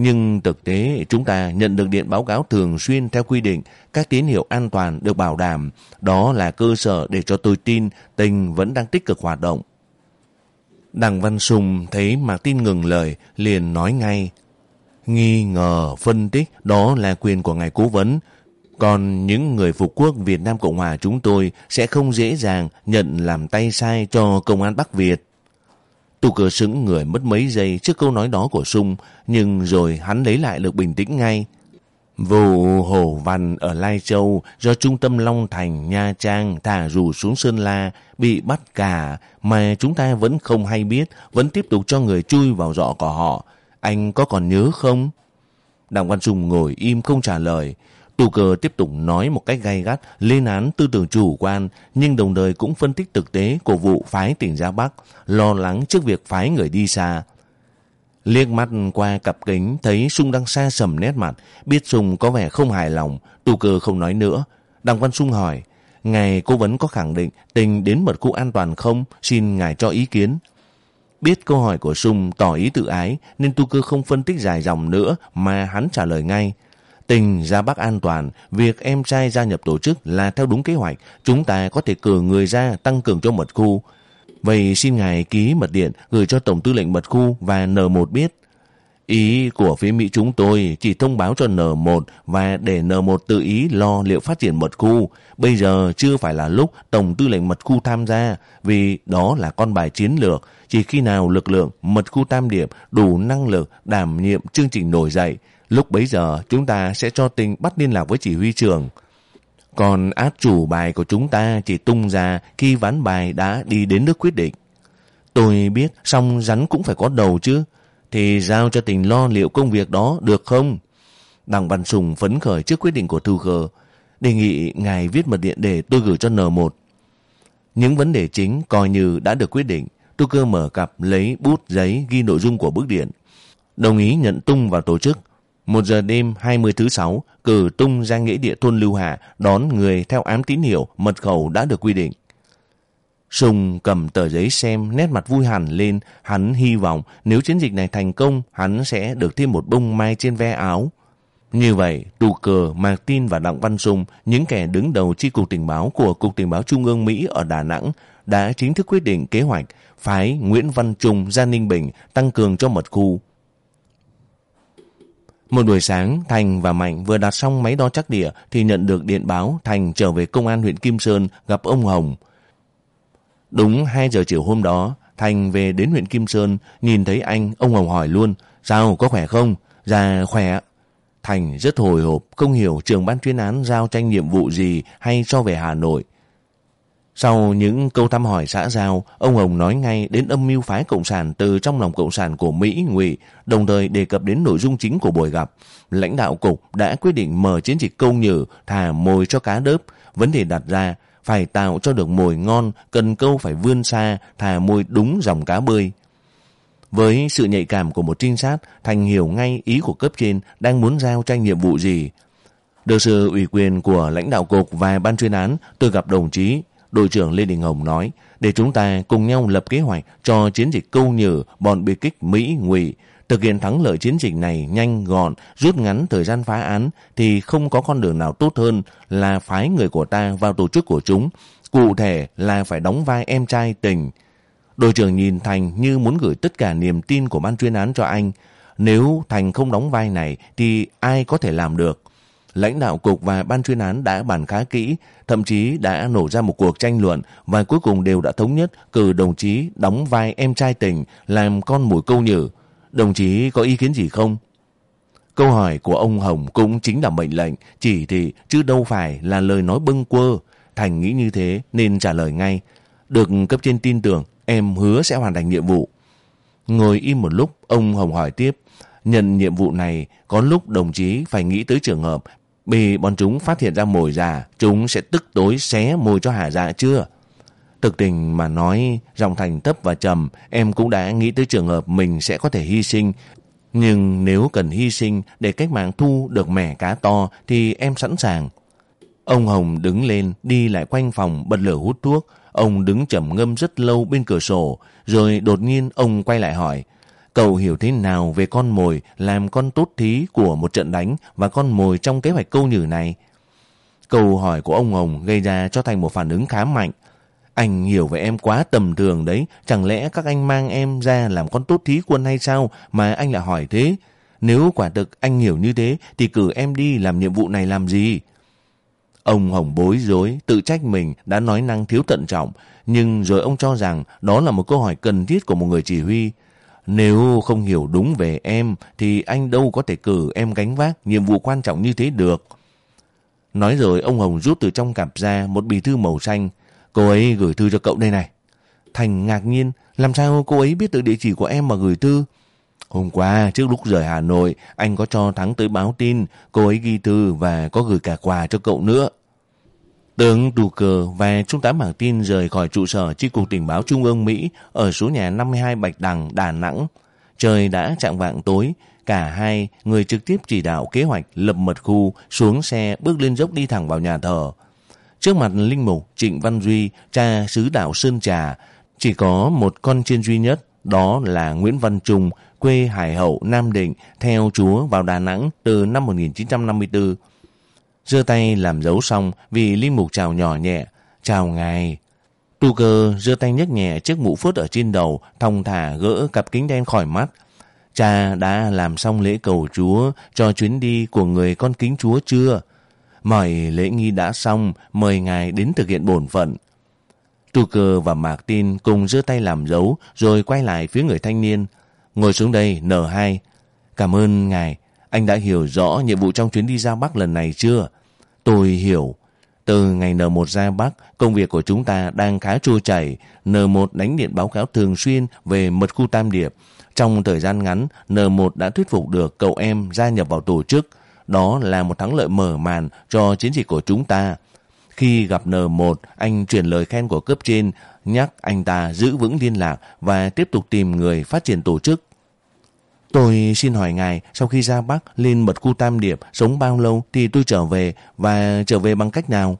Nhưng thực tế chúng ta nhận được điện báo cáo thường xuyên theo quy định, các tín hiệu an toàn được bảo đảm. Đó là cơ sở để cho tôi tin tình vẫn đang tích cực hoạt động. Đặng Văn Sùng thấy Mạc Tin ngừng lời, liền nói ngay. Nghi ngờ, phân tích, đó là quyền của ngài cố vấn. Còn những người phục quốc Việt Nam Cộng Hòa chúng tôi sẽ không dễ dàng nhận làm tay sai cho công an Bắc Việt. Tu cơ sững người mất mấy giây trước câu nói đó của Sung, nhưng rồi hắn lấy lại được bình tĩnh ngay. Vụ hổ văn ở Lai Châu do trung tâm Long Thành, Nha Trang thả rủ xuống Sơn La bị bắt cả mà chúng ta vẫn không hay biết, vẫn tiếp tục cho người chui vào dọ của họ. Anh có còn nhớ không? Đặng Văn Sùng ngồi im không trả lời. Tu cờ tiếp tục nói một cách gay gắt, lên án tư tưởng chủ quan, nhưng đồng thời cũng phân tích thực tế của vụ phái tỉnh Gia Bắc, lo lắng trước việc phái người đi xa. Liếc mắt qua cặp kính thấy Sung đang xa sầm nét mặt, biết Sung có vẻ không hài lòng, Tu cờ không nói nữa. Đặng Văn Sung hỏi, Ngài cố vấn có khẳng định tình đến mật khu an toàn không? Xin Ngài cho ý kiến. Biết câu hỏi của Sung tỏ ý tự ái nên tu cơ không phân tích dài dòng nữa mà hắn trả lời ngay. Tình ra Bắc an toàn, việc em trai gia nhập tổ chức là theo đúng kế hoạch. Chúng ta có thể cử người ra tăng cường cho mật khu. Vậy xin ngài ký mật điện gửi cho Tổng tư lệnh mật khu và N1 biết. Ý của phía Mỹ chúng tôi chỉ thông báo cho N1 và để N1 tự ý lo liệu phát triển mật khu. Bây giờ chưa phải là lúc Tổng tư lệnh mật khu tham gia vì đó là con bài chiến lược. Chỉ khi nào lực lượng mật khu tam điểm đủ năng lực đảm nhiệm chương trình nổi dậy, lúc bấy giờ, chúng ta sẽ cho tình bắt liên lạc với chỉ huy trường. Còn át chủ bài của chúng ta chỉ tung ra khi ván bài đã đi đến nước quyết định. Tôi biết song rắn cũng phải có đầu chứ. Thì giao cho tình lo liệu công việc đó được không? Đặng Văn Sùng phấn khởi trước quyết định của Thu Khờ. Đề nghị ngài viết mật điện để tôi gửi cho N1. Những vấn đề chính coi như đã được quyết định. Tu cơ mở cặp lấy bút giấy ghi nội dung của bức điện. Đồng ý nhận tung vào tổ chức một giờ đêm 20 thứ sáu, cử tung ra nghĩa địa thôn Lưu Hà đón người theo ám tín hiệu mật khẩu đã được quy định. Sùng cầm tờ giấy xem nét mặt vui hẳn lên, hắn hy vọng nếu chiến dịch này thành công, hắn sẽ được thêm một bông mai trên ve áo. Như vậy, Tù Cờ, Mạc Tin và Đặng Văn Sùng, những kẻ đứng đầu chi cục tình báo của Cục Tình báo Trung ương Mỹ ở Đà Nẵng, đã chính thức quyết định kế hoạch phái Nguyễn Văn Trung ra Ninh Bình tăng cường cho mật khu. Một buổi sáng, Thành và Mạnh vừa đặt xong máy đo chắc địa thì nhận được điện báo Thành trở về công an huyện Kim Sơn gặp ông Hồng. Đúng 2 giờ chiều hôm đó, Thành về đến huyện Kim Sơn, nhìn thấy anh, ông Hồng hỏi luôn, sao, có khỏe không? Dạ, khỏe. Thành rất hồi hộp, không hiểu trường ban chuyên án giao tranh nhiệm vụ gì hay cho về Hà Nội. Sau những câu thăm hỏi xã giao, ông Hồng nói ngay đến âm mưu phái Cộng sản từ trong lòng Cộng sản của Mỹ, Ngụy, đồng thời đề cập đến nội dung chính của buổi gặp. Lãnh đạo cục đã quyết định mở chiến dịch câu nhử, thả mồi cho cá đớp. Vấn đề đặt ra, phải tạo cho được mồi ngon, cần câu phải vươn xa, thả mồi đúng dòng cá bơi. Với sự nhạy cảm của một trinh sát, Thành hiểu ngay ý của cấp trên đang muốn giao tranh nhiệm vụ gì. Được sự ủy quyền của lãnh đạo cục và ban chuyên án, tôi gặp đồng chí đội trưởng Lê Đình Hồng nói, để chúng ta cùng nhau lập kế hoạch cho chiến dịch câu nhử bọn biệt kích Mỹ ngụy thực hiện thắng lợi chiến dịch này nhanh gọn, rút ngắn thời gian phá án thì không có con đường nào tốt hơn là phái người của ta vào tổ chức của chúng. Cụ thể là phải đóng vai em trai tình. Đội trưởng nhìn Thành như muốn gửi tất cả niềm tin của ban chuyên án cho anh. Nếu Thành không đóng vai này thì ai có thể làm được? Lãnh đạo cục và ban chuyên án đã bàn khá kỹ, thậm chí đã nổ ra một cuộc tranh luận và cuối cùng đều đã thống nhất cử đồng chí đóng vai em trai tình làm con mồi câu nhử. Đồng chí có ý kiến gì không? Câu hỏi của ông Hồng cũng chính là mệnh lệnh, chỉ thị chứ đâu phải là lời nói bâng quơ. Thành nghĩ như thế nên trả lời ngay. Được cấp trên tin tưởng, em hứa sẽ hoàn thành nhiệm vụ. Ngồi im một lúc, ông Hồng hỏi tiếp. Nhận nhiệm vụ này, có lúc đồng chí phải nghĩ tới trường hợp Bị bọn chúng phát hiện ra mồi già, chúng sẽ tức tối xé mồi cho Hà Dạ chưa? Thực tình mà nói, dòng thành thấp và trầm, em cũng đã nghĩ tới trường hợp mình sẽ có thể hy sinh. Nhưng nếu cần hy sinh để cách mạng thu được mẻ cá to thì em sẵn sàng. Ông Hồng đứng lên, đi lại quanh phòng, bật lửa hút thuốc. Ông đứng trầm ngâm rất lâu bên cửa sổ, rồi đột nhiên ông quay lại hỏi. Cậu hiểu thế nào về con mồi làm con tốt thí của một trận đánh và con mồi trong kế hoạch câu nhử này? Câu hỏi của ông Hồng gây ra cho Thành một phản ứng khá mạnh. Anh hiểu về em quá tầm thường đấy, chẳng lẽ các anh mang em ra làm con tốt thí quân hay sao mà anh lại hỏi thế? Nếu quả thực anh hiểu như thế thì cử em đi làm nhiệm vụ này làm gì? Ông Hồng bối rối, tự trách mình đã nói năng thiếu tận trọng, nhưng rồi ông cho rằng đó là một câu hỏi cần thiết của một người chỉ huy. Nếu không hiểu đúng về em thì anh đâu có thể cử em gánh vác nhiệm vụ quan trọng như thế được. Nói rồi ông Hồng rút từ trong cặp ra một bì thư màu xanh. Cô ấy gửi thư cho cậu đây này. Thành ngạc nhiên, làm sao cô ấy biết được địa chỉ của em mà gửi thư? Hôm qua, trước lúc rời Hà Nội, anh có cho Thắng tới báo tin, cô ấy ghi thư và có gửi cả quà cho cậu nữa. Tướng Đù Cờ và Trung tá Mảng Tin rời khỏi trụ sở Chi cục Tình báo Trung ương Mỹ ở số nhà 52 Bạch Đằng, Đà Nẵng. Trời đã chạng vạng tối, cả hai người trực tiếp chỉ đạo kế hoạch lập mật khu xuống xe bước lên dốc đi thẳng vào nhà thờ. Trước mặt Linh Mục Trịnh Văn Duy, cha sứ đạo Sơn Trà, chỉ có một con chiên duy nhất, đó là Nguyễn Văn Trung, quê Hải Hậu, Nam Định, theo chúa vào Đà Nẵng từ năm 1954 giơ tay làm dấu xong vì Linh Mục chào nhỏ nhẹ. Chào ngài. Tu cơ giơ tay nhấc nhẹ chiếc mũ phớt ở trên đầu, thong thả gỡ cặp kính đen khỏi mắt. Cha đã làm xong lễ cầu Chúa cho chuyến đi của người con kính Chúa chưa? Mọi lễ nghi đã xong, mời ngài đến thực hiện bổn phận. Tu cơ và Mạc Tin cùng giơ tay làm dấu rồi quay lại phía người thanh niên. Ngồi xuống đây, N2. Cảm ơn ngài, anh đã hiểu rõ nhiệm vụ trong chuyến đi ra Bắc lần này chưa? Tôi hiểu. Từ ngày N1 ra Bắc, công việc của chúng ta đang khá trôi chảy. N1 đánh điện báo cáo thường xuyên về mật khu Tam Điệp. Trong thời gian ngắn, N1 đã thuyết phục được cậu em gia nhập vào tổ chức. Đó là một thắng lợi mở màn cho chiến dịch của chúng ta. Khi gặp N1, anh truyền lời khen của cấp trên, nhắc anh ta giữ vững liên lạc và tiếp tục tìm người phát triển tổ chức. Tôi xin hỏi ngài, sau khi ra Bắc lên mật khu Tam Điệp, sống bao lâu thì tôi trở về và trở về bằng cách nào?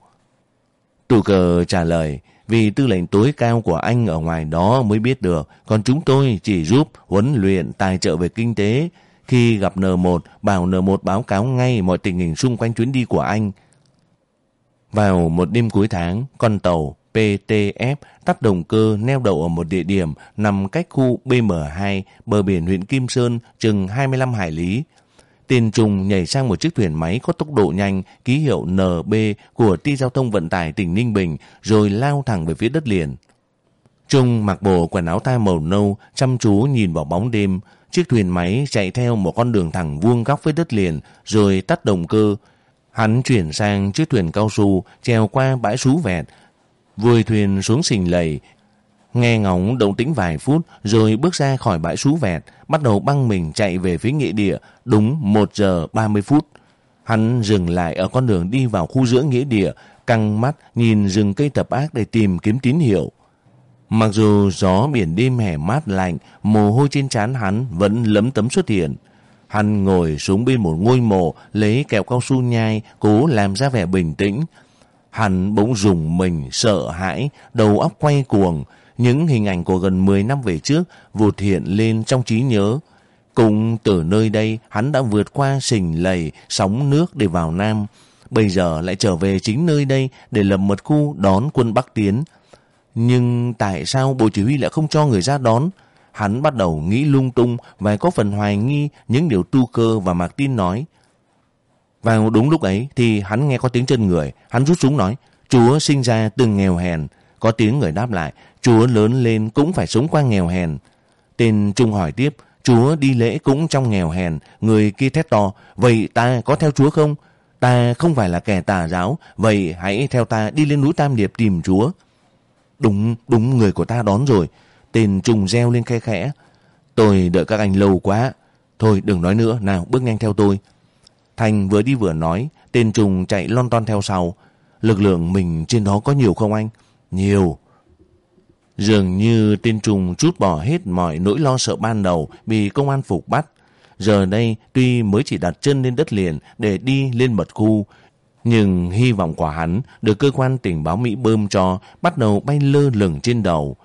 Tù cờ trả lời, vì tư lệnh tối cao của anh ở ngoài đó mới biết được, còn chúng tôi chỉ giúp huấn luyện tài trợ về kinh tế. Khi gặp N1, bảo N1 báo cáo ngay mọi tình hình xung quanh chuyến đi của anh. Vào một đêm cuối tháng, con tàu PTF tắt động cơ neo đậu ở một địa điểm nằm cách khu BM2 bờ biển huyện Kim Sơn chừng 25 hải lý. Tiền trùng nhảy sang một chiếc thuyền máy có tốc độ nhanh, ký hiệu NB của Ti Giao thông Vận tải tỉnh Ninh Bình rồi lao thẳng về phía đất liền. Trung mặc bộ quần áo tai màu nâu, chăm chú nhìn vào bóng đêm. Chiếc thuyền máy chạy theo một con đường thẳng vuông góc với đất liền, rồi tắt động cơ. Hắn chuyển sang chiếc thuyền cao su treo qua bãi sú vẹt vùi thuyền xuống xình lầy, nghe ngóng động tĩnh vài phút rồi bước ra khỏi bãi sú vẹt, bắt đầu băng mình chạy về phía nghĩa địa đúng 1 giờ 30 phút. Hắn dừng lại ở con đường đi vào khu giữa nghĩa địa, căng mắt nhìn rừng cây tập ác để tìm kiếm tín hiệu. Mặc dù gió biển đêm hè mát lạnh, mồ hôi trên trán hắn vẫn lấm tấm xuất hiện. Hắn ngồi xuống bên một ngôi mộ, lấy kẹo cao su nhai, cố làm ra vẻ bình tĩnh, Hắn bỗng rùng mình, sợ hãi, đầu óc quay cuồng. Những hình ảnh của gần 10 năm về trước vụt hiện lên trong trí nhớ. Cũng từ nơi đây, hắn đã vượt qua sình lầy, sóng nước để vào Nam. Bây giờ lại trở về chính nơi đây để lập mật khu đón quân Bắc Tiến. Nhưng tại sao Bộ Chỉ huy lại không cho người ra đón? Hắn bắt đầu nghĩ lung tung và có phần hoài nghi những điều tu cơ và Mạc Tin nói. Vào đúng lúc ấy thì hắn nghe có tiếng chân người. Hắn rút súng nói, Chúa sinh ra từng nghèo hèn. Có tiếng người đáp lại, Chúa lớn lên cũng phải sống qua nghèo hèn. Tên Trung hỏi tiếp, Chúa đi lễ cũng trong nghèo hèn. Người kia thét to, vậy ta có theo Chúa không? Ta không phải là kẻ tà giáo, vậy hãy theo ta đi lên núi Tam Điệp tìm Chúa. Đúng, đúng người của ta đón rồi. Tên Trung reo lên khe khẽ. Tôi đợi các anh lâu quá. Thôi đừng nói nữa, nào bước nhanh theo tôi. Thành vừa đi vừa nói, tên trùng chạy lon ton theo sau. Lực lượng mình trên đó có nhiều không anh? Nhiều. Dường như tên trùng chút bỏ hết mọi nỗi lo sợ ban đầu bị công an phục bắt. Giờ đây tuy mới chỉ đặt chân lên đất liền để đi lên mật khu, nhưng hy vọng của hắn được cơ quan tình báo Mỹ bơm cho bắt đầu bay lơ lửng trên đầu.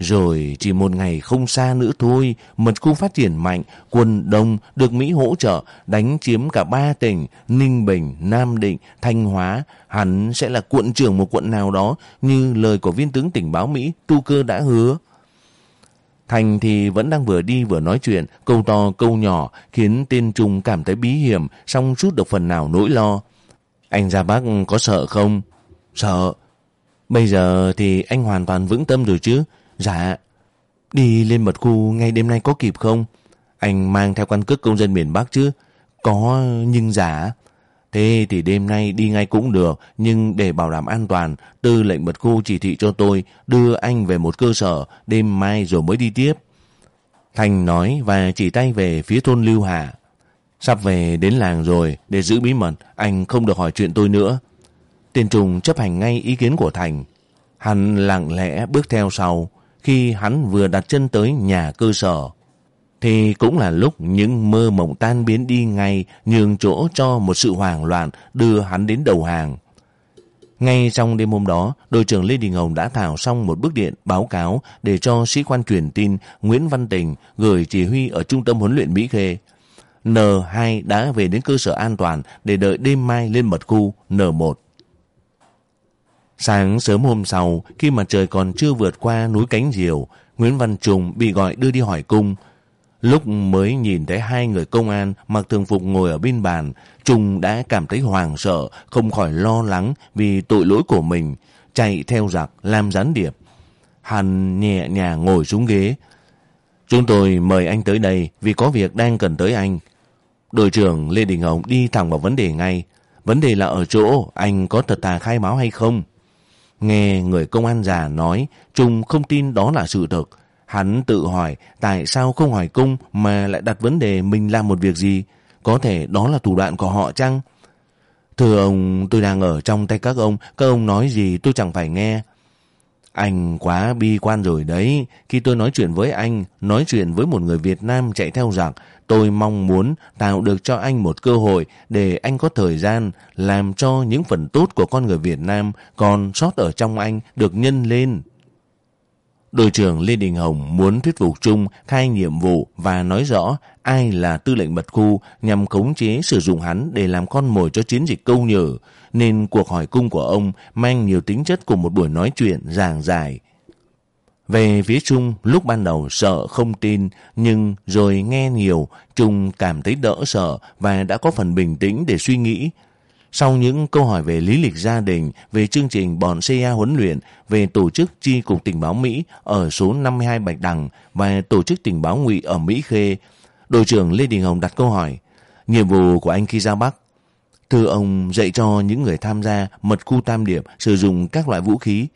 Rồi chỉ một ngày không xa nữa thôi, mật khu phát triển mạnh, quân Đông được Mỹ hỗ trợ đánh chiếm cả ba tỉnh Ninh Bình, Nam Định, Thanh Hóa. Hắn sẽ là quận trưởng một quận nào đó như lời của viên tướng tình báo Mỹ Tu Cơ đã hứa. Thành thì vẫn đang vừa đi vừa nói chuyện, câu to câu nhỏ khiến tên Trung cảm thấy bí hiểm, xong rút được phần nào nỗi lo. Anh ra bác có sợ không? Sợ. Bây giờ thì anh hoàn toàn vững tâm rồi chứ. Dạ. Đi lên mật khu ngay đêm nay có kịp không? Anh mang theo căn cước công dân miền Bắc chứ? Có nhưng giả. Thế thì đêm nay đi ngay cũng được, nhưng để bảo đảm an toàn, tư lệnh mật khu chỉ thị cho tôi đưa anh về một cơ sở, đêm mai rồi mới đi tiếp. Thành nói và chỉ tay về phía thôn Lưu Hà. Sắp về đến làng rồi, để giữ bí mật, anh không được hỏi chuyện tôi nữa. Tiền trùng chấp hành ngay ý kiến của Thành. Hắn lặng lẽ bước theo sau, khi hắn vừa đặt chân tới nhà cơ sở. Thì cũng là lúc những mơ mộng tan biến đi ngay nhường chỗ cho một sự hoảng loạn đưa hắn đến đầu hàng. Ngay trong đêm hôm đó, đội trưởng Lê Đình Hồng đã thảo xong một bức điện báo cáo để cho sĩ quan truyền tin Nguyễn Văn Tình gửi chỉ huy ở trung tâm huấn luyện Mỹ Khê. N2 đã về đến cơ sở an toàn để đợi đêm mai lên mật khu N1. Sáng sớm hôm sau, khi mà trời còn chưa vượt qua núi Cánh Diều, Nguyễn Văn Trùng bị gọi đưa đi hỏi cung. Lúc mới nhìn thấy hai người công an mặc thường phục ngồi ở bên bàn, Trung đã cảm thấy hoàng sợ, không khỏi lo lắng vì tội lỗi của mình, chạy theo giặc, làm gián điệp. Hắn nhẹ nhàng ngồi xuống ghế. Chúng tôi mời anh tới đây vì có việc đang cần tới anh. Đội trưởng Lê Đình Hồng đi thẳng vào vấn đề ngay. Vấn đề là ở chỗ anh có thật thà khai báo hay không? Nghe người công an già nói, Trung không tin đó là sự thật. Hắn tự hỏi tại sao không hỏi cung mà lại đặt vấn đề mình làm một việc gì. Có thể đó là thủ đoạn của họ chăng? Thưa ông, tôi đang ở trong tay các ông, các ông nói gì tôi chẳng phải nghe. Anh quá bi quan rồi đấy. Khi tôi nói chuyện với anh, nói chuyện với một người Việt Nam chạy theo giặc, tôi mong muốn tạo được cho anh một cơ hội để anh có thời gian làm cho những phần tốt của con người Việt Nam còn sót ở trong anh được nhân lên. Đội trưởng Lê Đình Hồng muốn thuyết phục Trung khai nhiệm vụ và nói rõ ai là tư lệnh mật khu nhằm khống chế sử dụng hắn để làm con mồi cho chiến dịch câu nhử, nên cuộc hỏi cung của ông mang nhiều tính chất của một buổi nói chuyện giảng dài. Về phía Trung, lúc ban đầu sợ không tin, nhưng rồi nghe nhiều, Trung cảm thấy đỡ sợ và đã có phần bình tĩnh để suy nghĩ. Sau những câu hỏi về lý lịch gia đình, về chương trình bọn CIA huấn luyện, về tổ chức chi cục tình báo Mỹ ở số 52 Bạch Đằng và tổ chức tình báo ngụy ở Mỹ Khê, đội trưởng Lê Đình Hồng đặt câu hỏi, nhiệm vụ của anh khi ra Bắc. Thưa ông dạy cho những người tham gia mật khu tam điệp sử dụng các loại vũ khí.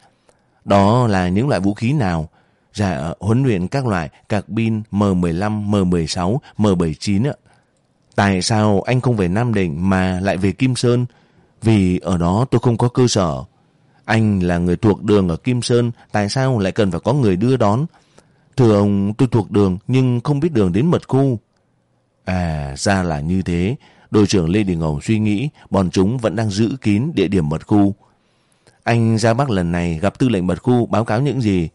Đó là những loại vũ khí nào? Dạ, huấn luyện các loại cạc pin M15, M16, M79 ạ. Tại sao anh không về Nam Định mà lại về Kim Sơn? Vì ở đó tôi không có cơ sở. Anh là người thuộc đường ở Kim Sơn, tại sao lại cần phải có người đưa đón? Thưa ông, tôi thuộc đường nhưng không biết đường đến mật khu. À, ra là như thế. Đội trưởng Lê Đình Hồng suy nghĩ bọn chúng vẫn đang giữ kín địa điểm mật khu. Anh ra Bắc lần này gặp tư lệnh mật khu báo cáo những gì?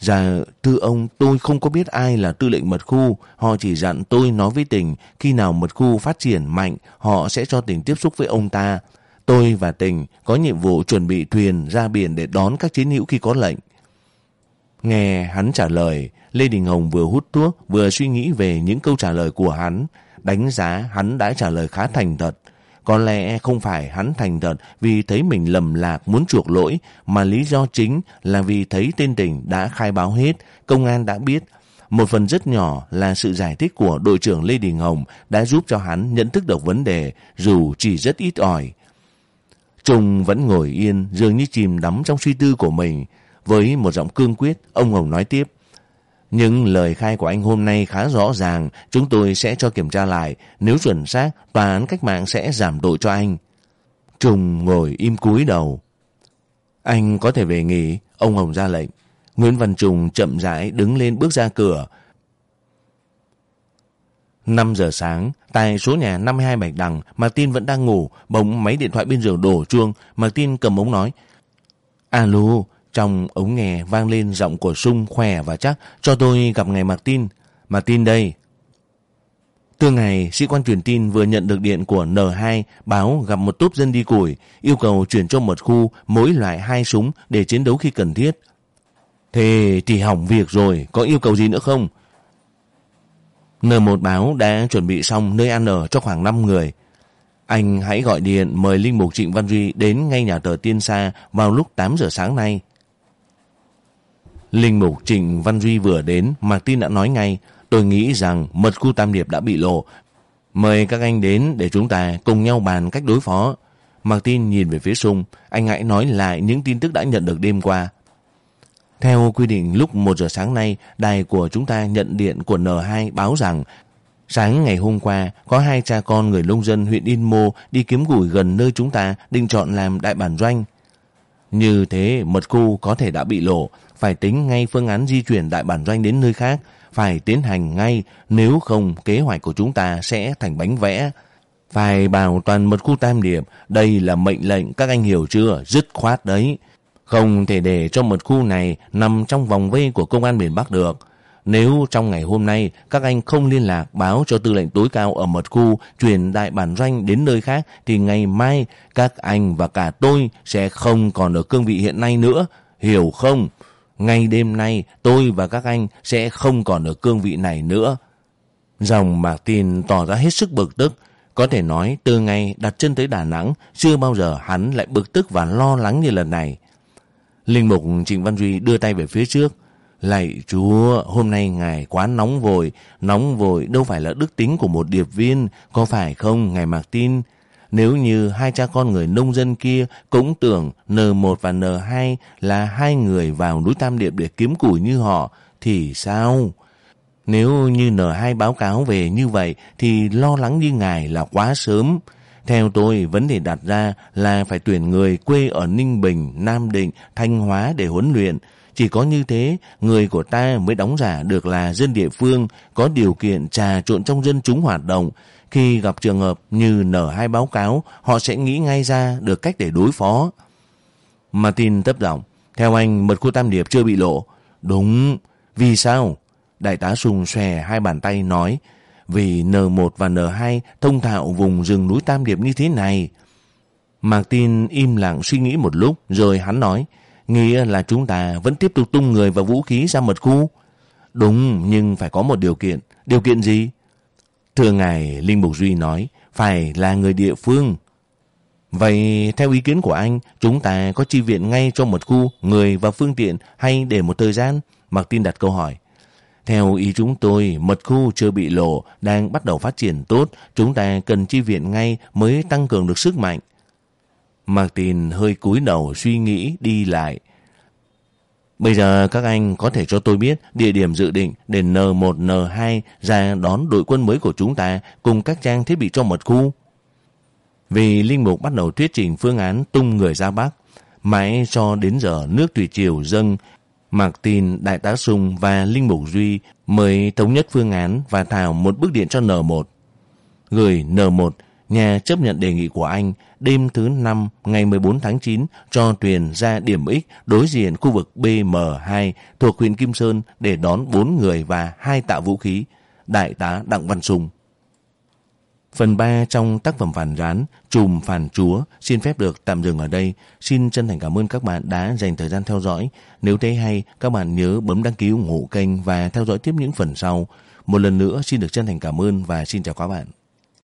Dạ, thưa ông, tôi không có biết ai là tư lệnh mật khu. Họ chỉ dặn tôi nói với tỉnh, khi nào mật khu phát triển mạnh, họ sẽ cho tỉnh tiếp xúc với ông ta. Tôi và tỉnh có nhiệm vụ chuẩn bị thuyền ra biển để đón các chiến hữu khi có lệnh. Nghe hắn trả lời, Lê Đình Hồng vừa hút thuốc vừa suy nghĩ về những câu trả lời của hắn. Đánh giá hắn đã trả lời khá thành thật. Có lẽ không phải hắn thành thật vì thấy mình lầm lạc muốn chuộc lỗi, mà lý do chính là vì thấy tên tỉnh đã khai báo hết, công an đã biết. Một phần rất nhỏ là sự giải thích của đội trưởng Lê Đình Hồng đã giúp cho hắn nhận thức được vấn đề, dù chỉ rất ít ỏi. Trung vẫn ngồi yên, dường như chìm đắm trong suy tư của mình. Với một giọng cương quyết, ông Hồng nói tiếp. Nhưng lời khai của anh hôm nay khá rõ ràng, chúng tôi sẽ cho kiểm tra lại. Nếu chuẩn xác, tòa án cách mạng sẽ giảm tội cho anh. Trùng ngồi im cúi đầu. Anh có thể về nghỉ, ông Hồng ra lệnh. Nguyễn Văn Trùng chậm rãi đứng lên bước ra cửa. 5 giờ sáng, tại số nhà 52 Bạch Đằng, Martin vẫn đang ngủ, bỗng máy điện thoại bên giường đổ chuông, Martin cầm ống nói. Alo, trong ống nghe vang lên giọng của Sung khỏe và chắc cho tôi gặp ngài Martin. Martin đây. Từ ngày, sĩ quan truyền tin vừa nhận được điện của N2 báo gặp một túp dân đi củi, yêu cầu chuyển cho một khu mỗi loại hai súng để chiến đấu khi cần thiết. Thế thì hỏng việc rồi, có yêu cầu gì nữa không? N1 báo đã chuẩn bị xong nơi ăn ở cho khoảng 5 người. Anh hãy gọi điện mời Linh Mục Trịnh Văn Duy đến ngay nhà thờ Tiên Sa vào lúc 8 giờ sáng nay. Linh mục Trịnh Văn Duy vừa đến, Mạc Tin đã nói ngay, tôi nghĩ rằng mật khu Tam Điệp đã bị lộ. Mời các anh đến để chúng ta cùng nhau bàn cách đối phó. Mạc Tin nhìn về phía sung, anh hãy nói lại những tin tức đã nhận được đêm qua. Theo quy định lúc 1 giờ sáng nay, đài của chúng ta nhận điện của N2 báo rằng sáng ngày hôm qua có hai cha con người nông dân huyện Yên Mô đi kiếm củi gần nơi chúng ta định chọn làm đại bản doanh. Như thế mật khu có thể đã bị lộ, phải tính ngay phương án di chuyển đại bản doanh đến nơi khác, phải tiến hành ngay, nếu không kế hoạch của chúng ta sẽ thành bánh vẽ. Phải bảo toàn mật khu tam điểm, đây là mệnh lệnh các anh hiểu chưa, dứt khoát đấy. Không thể để cho mật khu này nằm trong vòng vây của công an miền Bắc được. Nếu trong ngày hôm nay các anh không liên lạc báo cho tư lệnh tối cao ở mật khu chuyển đại bản doanh đến nơi khác, thì ngày mai các anh và cả tôi sẽ không còn ở cương vị hiện nay nữa. Hiểu không? Ngay đêm nay, tôi và các anh sẽ không còn ở cương vị này nữa. Dòng Mạc Tin tỏ ra hết sức bực tức. Có thể nói, từ ngày đặt chân tới Đà Nẵng, chưa bao giờ hắn lại bực tức và lo lắng như lần này. Linh mục Trịnh Văn Duy đưa tay về phía trước. Lạy Chúa, hôm nay ngài quá nóng vội. Nóng vội đâu phải là đức tính của một điệp viên, có phải không ngài Mạc Tin? Nếu như hai cha con người nông dân kia cũng tưởng N1 và N2 là hai người vào núi Tam Điệp để kiếm củi như họ, thì sao? Nếu như N2 báo cáo về như vậy thì lo lắng như ngài là quá sớm. Theo tôi, vấn đề đặt ra là phải tuyển người quê ở Ninh Bình, Nam Định, Thanh Hóa để huấn luyện. Chỉ có như thế, người của ta mới đóng giả được là dân địa phương, có điều kiện trà trộn trong dân chúng hoạt động. Khi gặp trường hợp như N2 báo cáo, họ sẽ nghĩ ngay ra được cách để đối phó. Martin tấp giọng, theo anh, mật khu Tam Điệp chưa bị lộ. Đúng, vì sao? Đại tá Sùng xòe hai bàn tay nói, vì N1 và N2 thông thạo vùng rừng núi Tam Điệp như thế này. Mạc Tin im lặng suy nghĩ một lúc rồi hắn nói, nghĩa là chúng ta vẫn tiếp tục tung người và vũ khí ra mật khu. Đúng, nhưng phải có một điều kiện. Điều kiện gì? Thưa ngài, Linh Mục Duy nói, phải là người địa phương. Vậy theo ý kiến của anh, chúng ta có chi viện ngay cho một khu, người và phương tiện hay để một thời gian? Mạc Tin đặt câu hỏi. Theo ý chúng tôi, mật khu chưa bị lộ, đang bắt đầu phát triển tốt, chúng ta cần chi viện ngay mới tăng cường được sức mạnh. Martin hơi cúi đầu suy nghĩ đi lại. Bây giờ các anh có thể cho tôi biết địa điểm dự định để N1, N2 ra đón đội quân mới của chúng ta cùng các trang thiết bị trong mật khu. Vì Linh Mục bắt đầu thuyết trình phương án tung người ra Bắc, mãi cho đến giờ nước thủy triều dâng Mạc Tin, Đại tá Sung và Linh Mục Duy mới thống nhất phương án và thảo một bức điện cho N1. Gửi N1, nhà chấp nhận đề nghị của anh đêm thứ 5 ngày 14 tháng 9 cho thuyền ra điểm X đối diện khu vực BM2 thuộc huyện Kim Sơn để đón 4 người và hai tạ vũ khí. Đại tá Đặng Văn Sùng Phần 3 trong tác phẩm phản rán Trùm Phản Chúa xin phép được tạm dừng ở đây. Xin chân thành cảm ơn các bạn đã dành thời gian theo dõi. Nếu thấy hay, các bạn nhớ bấm đăng ký ủng hộ kênh và theo dõi tiếp những phần sau. Một lần nữa xin được chân thành cảm ơn và xin chào các bạn.